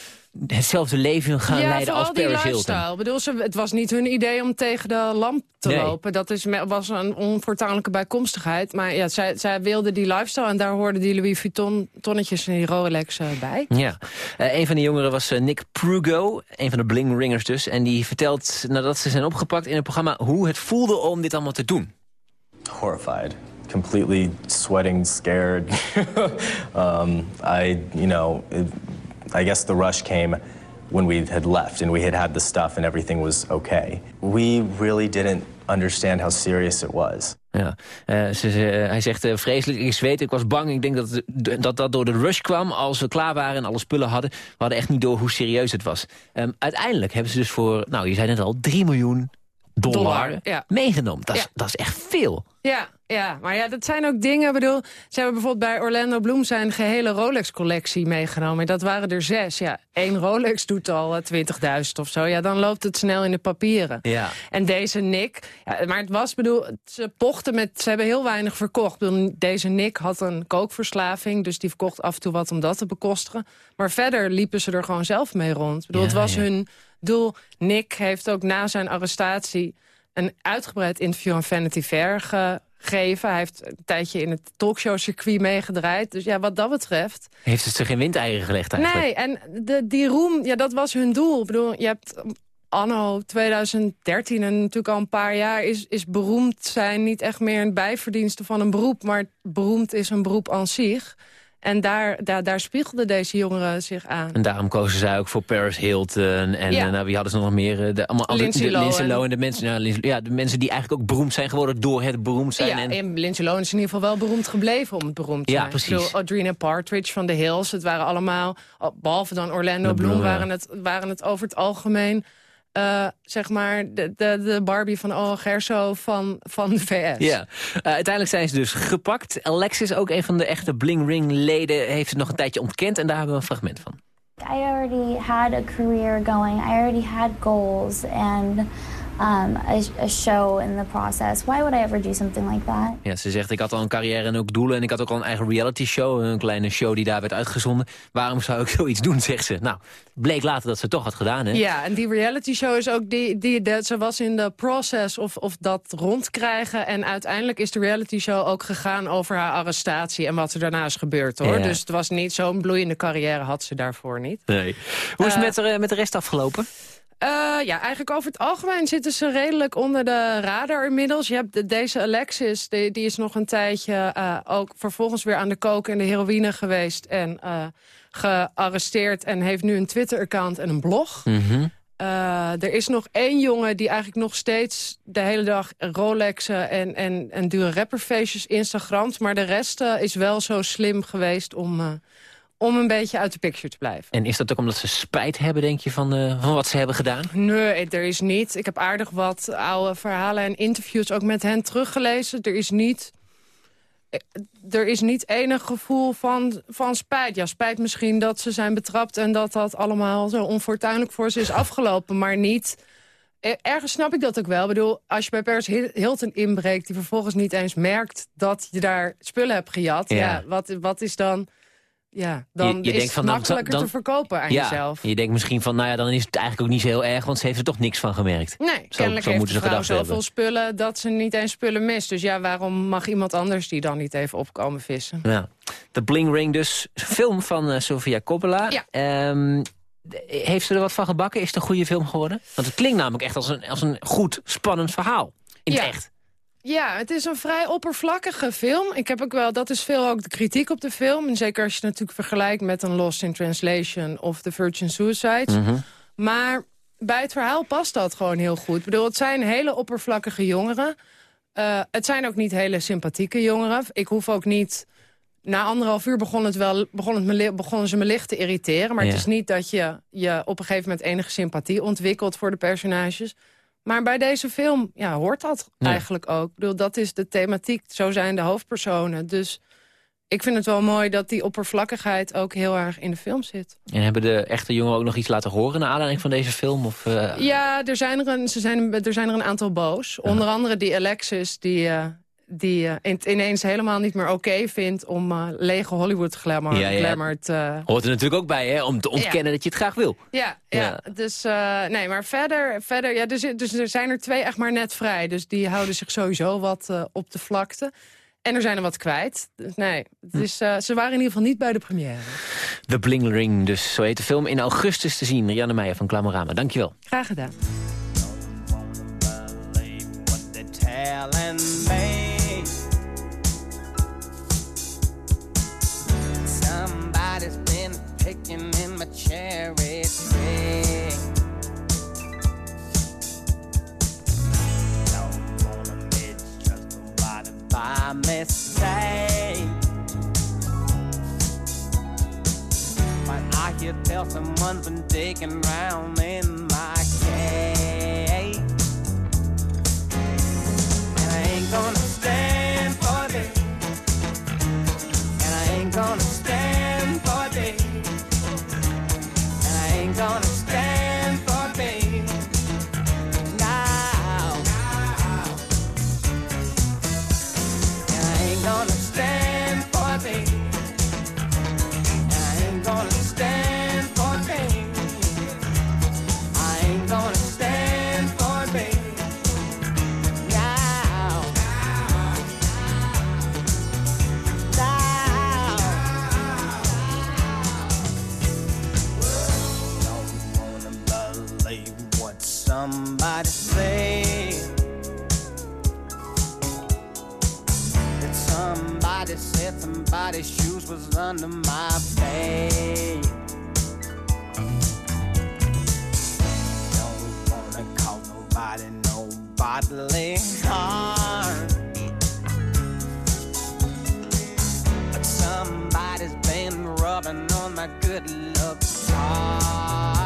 hetzelfde leven gaan
ja,
leiden als
vooral die
Paris Hilton?
lifestyle. Ik bedoel, ze, het was niet hun idee om tegen de lamp te
Nee.
lopen. Dat is, was een onfortuinlijke bijkomstigheid. Maar ja, zij, zij wilden die lifestyle en daar hoorden die Louis Vuitton tonnetjes en die Rolex eh, bij.
Ja, Eh, een van de jongeren was Nick Prugo, een van de Bling Ringers dus. En die vertelt, nadat ze zijn opgepakt in het programma... hoe het voelde om dit allemaal te doen.
horrified, completely sweating, scared. um, I, you know, it, I guess the rush came when we had left and we had had the stuff and everything was okay. We really didn't understand how serious it was.
Ja, eh, ze, ze- hij zegt eh, vreselijk, ik zweet, ik was bang. Ik denk dat, dat dat door de rush kwam als we klaar waren en alle spullen hadden. We hadden echt niet door hoe serieus het was. Ehm, uiteindelijk hebben ze dus voor, nou je zei net al, 3 miljoen dollar,
Dollar, ja.
meegenomen. Dat is,
Ja.
dat is echt veel.
Ja, ja, maar ja, dat zijn ook dingen. Ik bedoel, ze hebben bijvoorbeeld bij Orlando Bloom zijn gehele Rolex-collectie meegenomen. En dat waren er zes. Ja, één Rolex doet al eh, 20.000 of zo. Ja, dan loopt het snel in de papieren.
Ja.
En deze Nick, ja, maar het was, bedoel, ze pochten met, ze hebben heel weinig verkocht. Bedoel, deze Nick had een kookverslaving, dus die verkocht af en toe wat om dat te bekostigen. Maar verder liepen ze er gewoon zelf mee rond. Ik bedoel,
Ja,
het was
ja.
hun doel. Nick heeft ook na zijn arrestatie een uitgebreid interview aan Vanity Fair gegeven. Hij heeft een tijdje in het talkshow-circuit meegedraaid. Dus ja, wat dat betreft...
Heeft het zich geen windeieren gelegd eigenlijk?
Nee, en de, die roem, ja, dat was hun doel. Ik bedoel, je hebt um, anno 2013 en natuurlijk al een paar jaar... is, is beroemd zijn niet echt meer een bijverdienste van een beroep... maar beroemd is een beroep aan zich. En daar, daar, daar spiegelden deze jongeren zich aan.
En daarom kozen zij ook voor Paris Hilton. En
Ja.
eh, nou, wie hadden ze nog meer? Eh, De, allemaal, alle-
Lindsay
de,
Lohan.
Lindsay Lohan. De mensen, ja, Lindsay- ja, de mensen die eigenlijk ook beroemd zijn geworden door het beroemd zijn.
Ja,
en,
en Lindsay Lohan is in ieder geval wel beroemd gebleven om het beroemd te
Ja,
zijn.
precies.
Ik bedoel, Audrina Partridge van The Hills, het waren allemaal, oh, behalve dan Orlando Bloom, waren, het, waren het over het algemeen, eh, zeg maar, de, de, de Barbie van Oh Gerso van, van de VS.
Ja, Eh, uiteindelijk zijn ze dus gepakt. Alexis, ook een van de echte Bling Ring leden, heeft het nog een tijdje ontkend. En daar hebben we een fragment van.
I already had a career going. I already had goals and um, a, a show in the process. Why would I ever do something like that?
Ja, ze zegt, ik had al een carrière en ook doelen. En ik had ook al een eigen reality show. Een kleine show die daar werd uitgezonden. Waarom zou ik zoiets doen, zegt ze. Nou, bleek later dat ze het toch had gedaan, hè?
Ja, en die reality show is ook die, die de, ze was in de process of, of dat rondkrijgen. En uiteindelijk is de reality show ook gegaan over haar arrestatie en wat er daarna is gebeurd hoor.
Ja.
Dus het was niet zo'n bloeiende carrière had ze daarvoor niet.
Nee. Hoe is het
Eh,
met, de, met de rest afgelopen?
Eh, ja, eigenlijk over het algemeen zitten ze redelijk onder de radar inmiddels. Je hebt de- deze Alexis, die, die is nog een tijdje eh, ook vervolgens weer aan de koken en de heroïne geweest. En eh, gearresteerd en heeft nu een Twitter-account en een blog.
Mhm.
Er is nog één jongen die eigenlijk nog steeds de hele dag Rolexen en, en, en dure rapperfeestjes Instagramt. Maar de rest is wel zo slim geweest om, om een beetje uit de picture te blijven.
En is dat ook omdat ze spijt hebben, denk je, van, eh, van wat ze hebben gedaan?
Nee, er is niet. Ik heb aardig wat oude verhalen en interviews ook met hen teruggelezen. Er is niet... eh, Er is niet enig gevoel van, van spijt. Ja, spijt misschien dat ze zijn betrapt... en dat dat allemaal zo onfortuinlijk voor ze is afgelopen. Maar niet eh, ergens snap ik dat ook wel. Ik bedoel, als je bij Paris Hil- Hilton inbreekt... die vervolgens niet eens merkt dat je daar spullen hebt gejat...
Ja.
ja, wat, wat is dan... Ja, dan
Je- je
is
denkt
het
van, dan-
makkelijker
dan-
te verkopen aan
ja,
jezelf.
je denkt misschien van, nou ja, dan is het eigenlijk ook niet zo heel erg... want ze heeft er toch niks van gemerkt.
Nee,
zo,
kennelijk
zo
heeft
moeten ze
zoveel spullen dat ze niet eens spullen mist. Dus ja, waarom mag iemand anders die dan niet even opkomen vissen?
Ja. De Bling Ring dus, film van eh, Sofia Coppola.
Ja.
Ehm, heeft ze er wat van gebakken? Is het een goede film geworden? Want het klinkt namelijk echt als een, als een goed, spannend verhaal. In het
Ja.
echt.
Ja, het is een vrij oppervlakkige film. Ik heb ook wel, dat is veel ook de kritiek op de film. En zeker als je het natuurlijk vergelijkt met een Lost in Translation of The Virgin Suicides.
Mhm.
Maar bij het verhaal past dat gewoon heel goed. Ik bedoel, het zijn hele oppervlakkige jongeren. Eh, het zijn ook niet hele sympathieke jongeren. Ik hoef ook niet... Na anderhalf uur begon, het wel, begon het me, begonnen ze me licht te irriteren. Maar
Ja.
het is niet dat je, je op een gegeven moment enige sympathie ontwikkelt voor de personages. Maar bij deze film ja, hoort dat
Ja.
eigenlijk ook. Ik bedoel, dat is de thematiek. Zo zijn de hoofdpersonen. Dus ik vind het wel mooi dat die oppervlakkigheid ook heel erg in de film zit.
En hebben de echte jongeren ook nog iets laten horen... naar aanleiding van deze film? Of, eh,
Ja, er zijn er een, ze zijn, er zijn er een aantal boos. Onder andere die Alexis, die, eh, die in- ineens helemaal niet meer oké vindt... om eh, lege Hollywood glamour,
Ja, ja.
glamour te...
Hoort er natuurlijk ook bij, hè? Om te ontkennen dat je het graag wil.
Ja, ja. dus eh, nee, maar verder, verder ja, dus, dus er zijn er twee echt maar net vrij. Dus die houden zich sowieso wat eh, op de vlakte. En er zijn er wat kwijt. Dus nee, het is, eh, ze waren in ieder geval niet bij de première.
The Bling Ring, dus zo heet de film. In augustus te zien. Rianne Meijer van Glamorama, dankjewel.
Graag gedaan.
Picking in my cherry tree. Don't wanna mistrust nobody by mistake. But I hear tell someone's been digging round in my cave. And I ain't gonna stand for this. And I ain't gonna somebody's shoes was under my bed. Don't wanna cause nobody no bodily harm. But somebody's been rubbing on my good luck charm.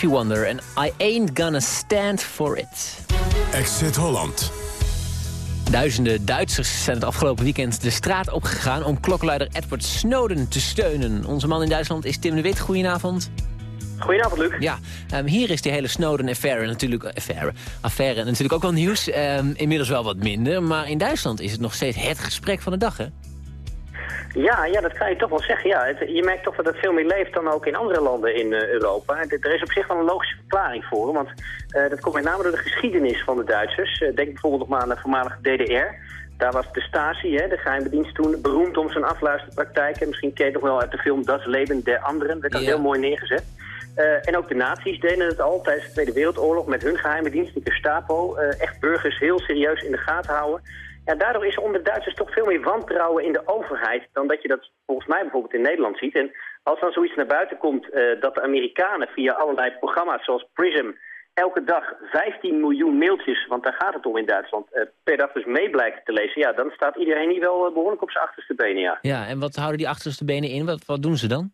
Stevie Wonder en I Ain't Gonna Stand For It.
Exit Holland.
Duizenden Duitsers zijn het afgelopen weekend de straat opgegaan... om klokkenluider Edward Snowden te steunen. Onze man in Duitsland is Tim de Wit. Goedenavond.
Goedenavond, Luc.
Ja, um, hier is die hele Snowden-affaire natuurlijk, affaire, affaire natuurlijk ook wel nieuws. Um, inmiddels wel wat minder, maar in Duitsland is het nog steeds het gesprek van de dag, hè?
Ja, ja, dat kan je toch wel zeggen. Ja, het, je merkt toch dat het veel meer leeft dan ook in andere landen in uh, Europa. Er is op zich wel een logische verklaring voor, want uh, dat komt met name door de geschiedenis van de Duitsers. Uh, denk bijvoorbeeld nog maar aan de voormalige DDR. Daar was de Stasi, hè, de geheime dienst toen, beroemd om zijn afluisterpraktijken. Misschien ken je nog wel uit de film Das Leben der Anderen. Dat werd ja. heel mooi neergezet. Uh, en ook de nazi's deden het al tijdens de Tweede Wereldoorlog met hun geheime dienst, de Gestapo. Uh, echt burgers heel serieus in de gaten houden. Daardoor is er onder Duitsers toch veel meer wantrouwen in de overheid dan dat je dat volgens mij bijvoorbeeld in Nederland ziet. En als dan zoiets naar buiten komt uh, dat de Amerikanen via allerlei programma's zoals PRISM elke dag 15 miljoen mailtjes, want daar gaat het om in Duitsland, uh, per dag dus mee blijken te lezen, ja, dan staat iedereen hier wel uh, behoorlijk op zijn achterste benen, ja.
Ja, en wat houden die achterste benen in? Wat, wat doen ze dan?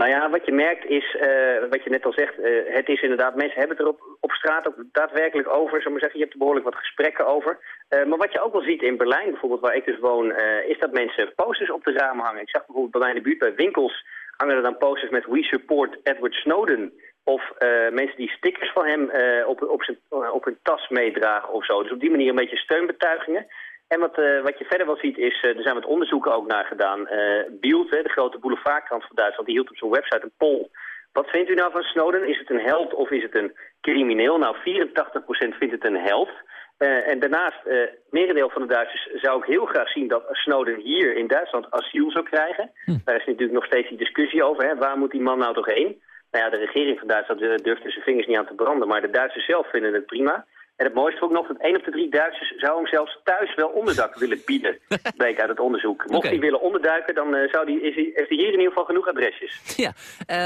Nou ja, wat je merkt is, uh, wat je net al zegt, uh, het is inderdaad, mensen hebben het er op, op straat ook daadwerkelijk over. Zullen maar zeggen, je hebt er behoorlijk wat gesprekken over. Uh, maar wat je ook wel ziet in Berlijn bijvoorbeeld, waar ik dus woon, is dat mensen posters op de ramen hangen. Ik zag bijvoorbeeld bij mij in de buurt bij winkels hangen er dan posters met We Support Edward Snowden. Of mensen die stickers van hem op, op, zijn, op hun tas meedragen of zo. Dus op die manier een beetje steunbetuigingen. En wat, uh, wat je verder wel ziet is, uh, er zijn wat onderzoeken ook naar gedaan. Uh, Bild, de grote boulevardkrant van Duitsland, die hield op zijn website een poll. Wat vindt u nou van Snowden? Is het een held of is het een crimineel? Nou, 84% vindt het een held. en daarnaast, merendeel van de Duitsers zou ook heel graag zien dat Snowden hier in Duitsland asiel zou krijgen. Hm. Daar is natuurlijk nog steeds die discussie over, hè? waar moet die man nou toch heen? Nou ja, de regering van Duitsland durft er zijn vingers niet aan te branden, maar de Duitsers zelf vinden het prima. En het mooiste ook nog, dat één op de drie Duitsers zou hem zelfs thuis wel onderdak willen bieden. Bleek uit het onderzoek. Mocht hij willen onderduiken, dan uh, zou die, is hij, heeft hij hier in ieder geval genoeg adresjes.
Ja,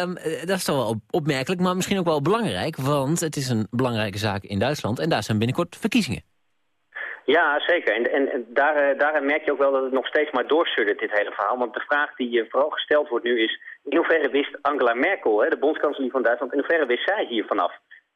um, dat is toch wel opmerkelijk, maar misschien ook wel belangrijk. Want het is een belangrijke zaak in Duitsland en daar zijn binnenkort verkiezingen.
Ja, zeker. En, en, en daar, uh, daarin merk je ook wel dat het nog steeds maar doorsuddert, dit hele verhaal. Want de vraag die vooral gesteld wordt nu is... in hoeverre wist Angela Merkel, hè, de bondskanselier van Duitsland... in hoeverre wist zij hier vanaf?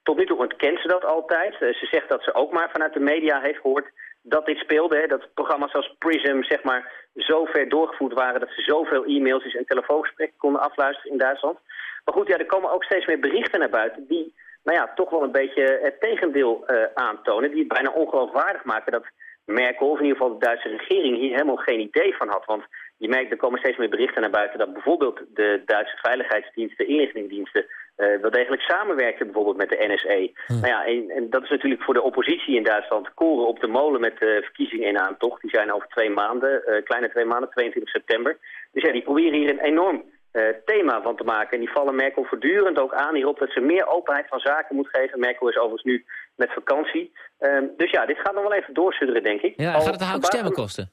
Tot nu toe ontkent ze dat altijd. Uh, ze zegt dat ze ook maar vanuit de media heeft gehoord dat dit speelde. Dat programma's als PRISM zeg maar, zo ver doorgevoerd waren... dat ze zoveel e-mails en telefoongesprekken konden afluisteren in Duitsland. Maar goed, ja, er komen ook steeds meer berichten naar buiten... die nou ja, toch wel een beetje het tegendeel uh, aantonen. Die het bijna ongeloofwaardig maken dat Merkel, of in ieder geval de Duitse regering... hier helemaal geen idee van had. Want je merkt, er komen steeds meer berichten naar buiten... dat bijvoorbeeld de Duitse veiligheidsdiensten, inlichtingendiensten... Uh, wel degelijk samenwerkten bijvoorbeeld met de NSE. Hm. Nou ja, en, en, dat is natuurlijk voor de oppositie in Duitsland koren op de molen met de verkiezingen in aantocht. Die zijn over twee maanden, uh, kleine twee maanden, 22 september. Dus ja, die proberen hier een enorm uh, thema van te maken. En die vallen Merkel voortdurend ook aan hierop dat ze meer openheid van zaken moet geven. Merkel is overigens nu met vakantie. dus ja, dit gaat nog wel even doorsudderen, denk ik.
Ja, gaat het haar ook stemmen kosten?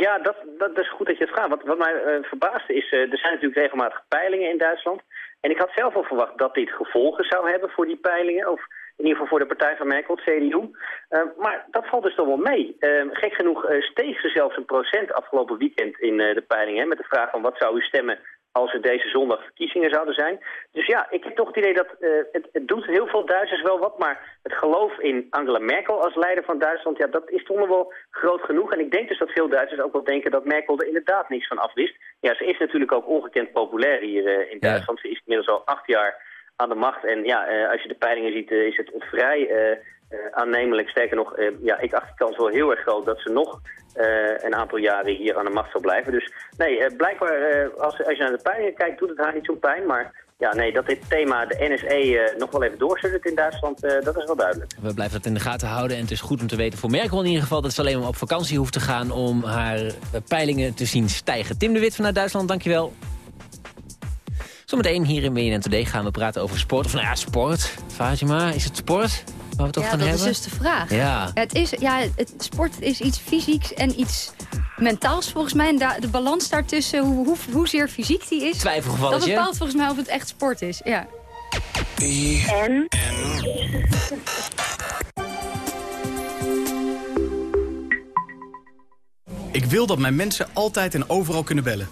Ja, dat, dat, is goed dat je het vraagt. Wat, wat mij uh, verbaasde is, uh, er zijn natuurlijk regelmatig peilingen in Duitsland. En ik had zelf al verwacht dat dit gevolgen zou hebben voor die peilingen. Of in ieder geval voor de partij van Merkel, CDU. Uh, maar dat valt dus toch wel mee. gek genoeg steeg ze zelfs een procent afgelopen weekend in de peilingen. Met de vraag van wat zou u stemmen als er deze zondag verkiezingen zouden zijn. Dus ja, ik heb toch het idee dat uh, het, het doet heel veel Duitsers wel wat, maar het geloof in Angela Merkel als leider van Duitsland, ja, dat is toch nog wel groot genoeg. En ik denk dus dat veel Duitsers ook wel denken dat Merkel er inderdaad niks van afwist. Ja, ze is natuurlijk ook ongekend populair hier uh, in Duitsland. Ja. Ze is inmiddels al acht jaar aan de macht. En ja, uh, als je de peilingen ziet, is het vrij aannemelijk. Sterker nog, uh, ja, ik acht de kans wel heel erg groot dat ze nog uh, een aantal jaren hier aan de macht zal blijven. Dus nee, blijkbaar als, als je naar de pijn kijkt, doet het haar niet zo'n pijn. Maar ja, nee, dat dit thema de NSE nog wel even doorzuddert in Duitsland, dat is wel duidelijk.
We blijven dat in de gaten houden en het is goed om te weten voor Merkel in ieder geval... dat ze alleen maar op vakantie hoeft te gaan om haar peilingen te zien stijgen. Tim de Wit vanuit Duitsland, dankjewel. Zometeen hier in BNN Today gaan we praten over sport. Of nou ja, sport. Fatima, is het sport? Waar we het
ja,
gaan
dat
hebben?
is dus de vraag.
Ja.
Het is, ja, het, sport is iets fysieks en iets mentaals volgens mij. En da, de balans daartussen, hoe, hoe, hoezeer fysiek die is...
Twijfelgevalletje.
Dat bepaalt volgens mij of het echt sport is, ja.
En?
Ik wil dat mijn mensen altijd en overal kunnen bellen.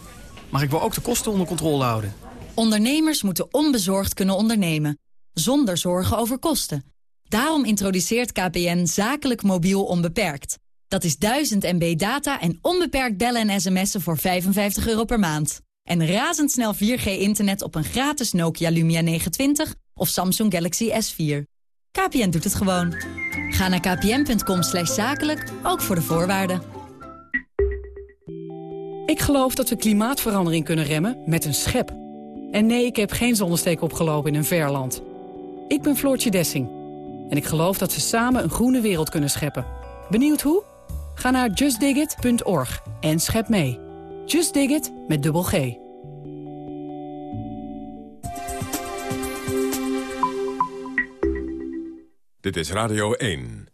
Maar ik wil ook de kosten onder controle houden.
Ondernemers moeten onbezorgd kunnen ondernemen. Zonder zorgen over kosten. Daarom introduceert KPN zakelijk mobiel onbeperkt. Dat is 1000 MB data en onbeperkt bellen en sms'en voor 55 euro per maand. En razendsnel 4G-internet op een gratis Nokia Lumia 920 of Samsung Galaxy S4. KPN doet het gewoon. Ga naar kpn.com zakelijk, ook voor de voorwaarden.
Ik geloof dat we klimaatverandering kunnen remmen met een schep. En nee, ik heb geen zonnesteek opgelopen in een ver land. Ik ben Floortje Dessing. En ik geloof dat we samen een groene wereld kunnen scheppen. Benieuwd hoe? Ga naar justdigit.org en schep mee. Just Dig It met dubbel G.
Dit is Radio 1.